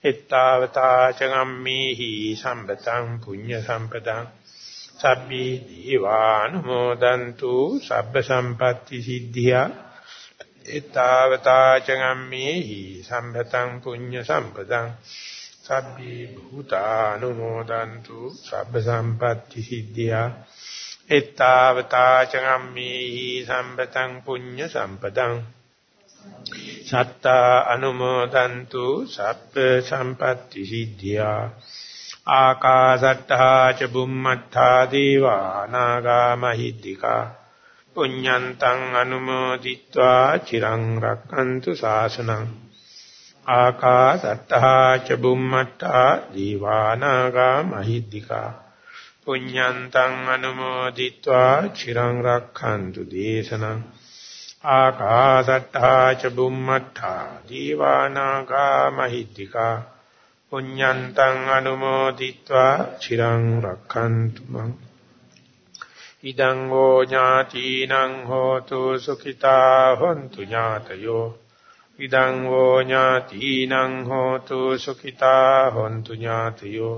එත්තාවතා චගම්මේහි සම්පතං පුඤ්ඤ සම්පතං සබ්බී දීවානුමෝදන්තු සබ්බ සම්පatti සිද්ධියා එත්තාවතා චගම්මේහි සම්පතං පුඤ්ඤ සම්පතං සබ්බී භූතානුමෝදන්තු සබ්බ සම්පatti සිද්ධියා එත්තාවතා චගම්මේහි සම්පතං පුඤ්ඤ සම්පතං සත්තා අනුමෝදන්තු සබ්බ සම්පatti සිද්ධා ආකාසට්ඨා ච බුම්මත්තා දේවා නාග මහිද්దికා පුඤ්ඤන්තං අනුමෝදිත්වා චිරං රක්칸තු ශාසනං ආකාසට්ඨා ච බුම්මත්තා දේවා නාග මහිද්దికා පුඤ්ඤන්තං අනුමෝදිत्वा චිරං රක්ඛන්තු දේශනං ආකාසට්ඨා ච බුම්මට්ඨා දීවානාගා මහිද්దికා පුඤ්ඤන්තං අනුමෝදිत्वा චිරං රක්ඛන්තු මං ඉදං ෝ ඥාතිනං හෝතු සුඛිතා හොන්තු ඥාතයෝ ඉදං ෝ ඥාතිනං හෝතු සුඛිතා හොන්තු ඥාතයෝ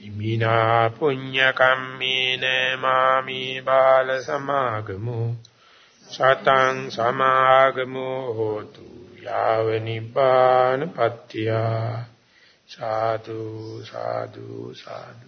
ඉමිනා පුඤ්ඤ කම්මේන මාමි බාල සමාගමෝ සතං සමාගමෝ හෝතු යාව නිපාන පත්‍තිය සාදු සාදු සාදු.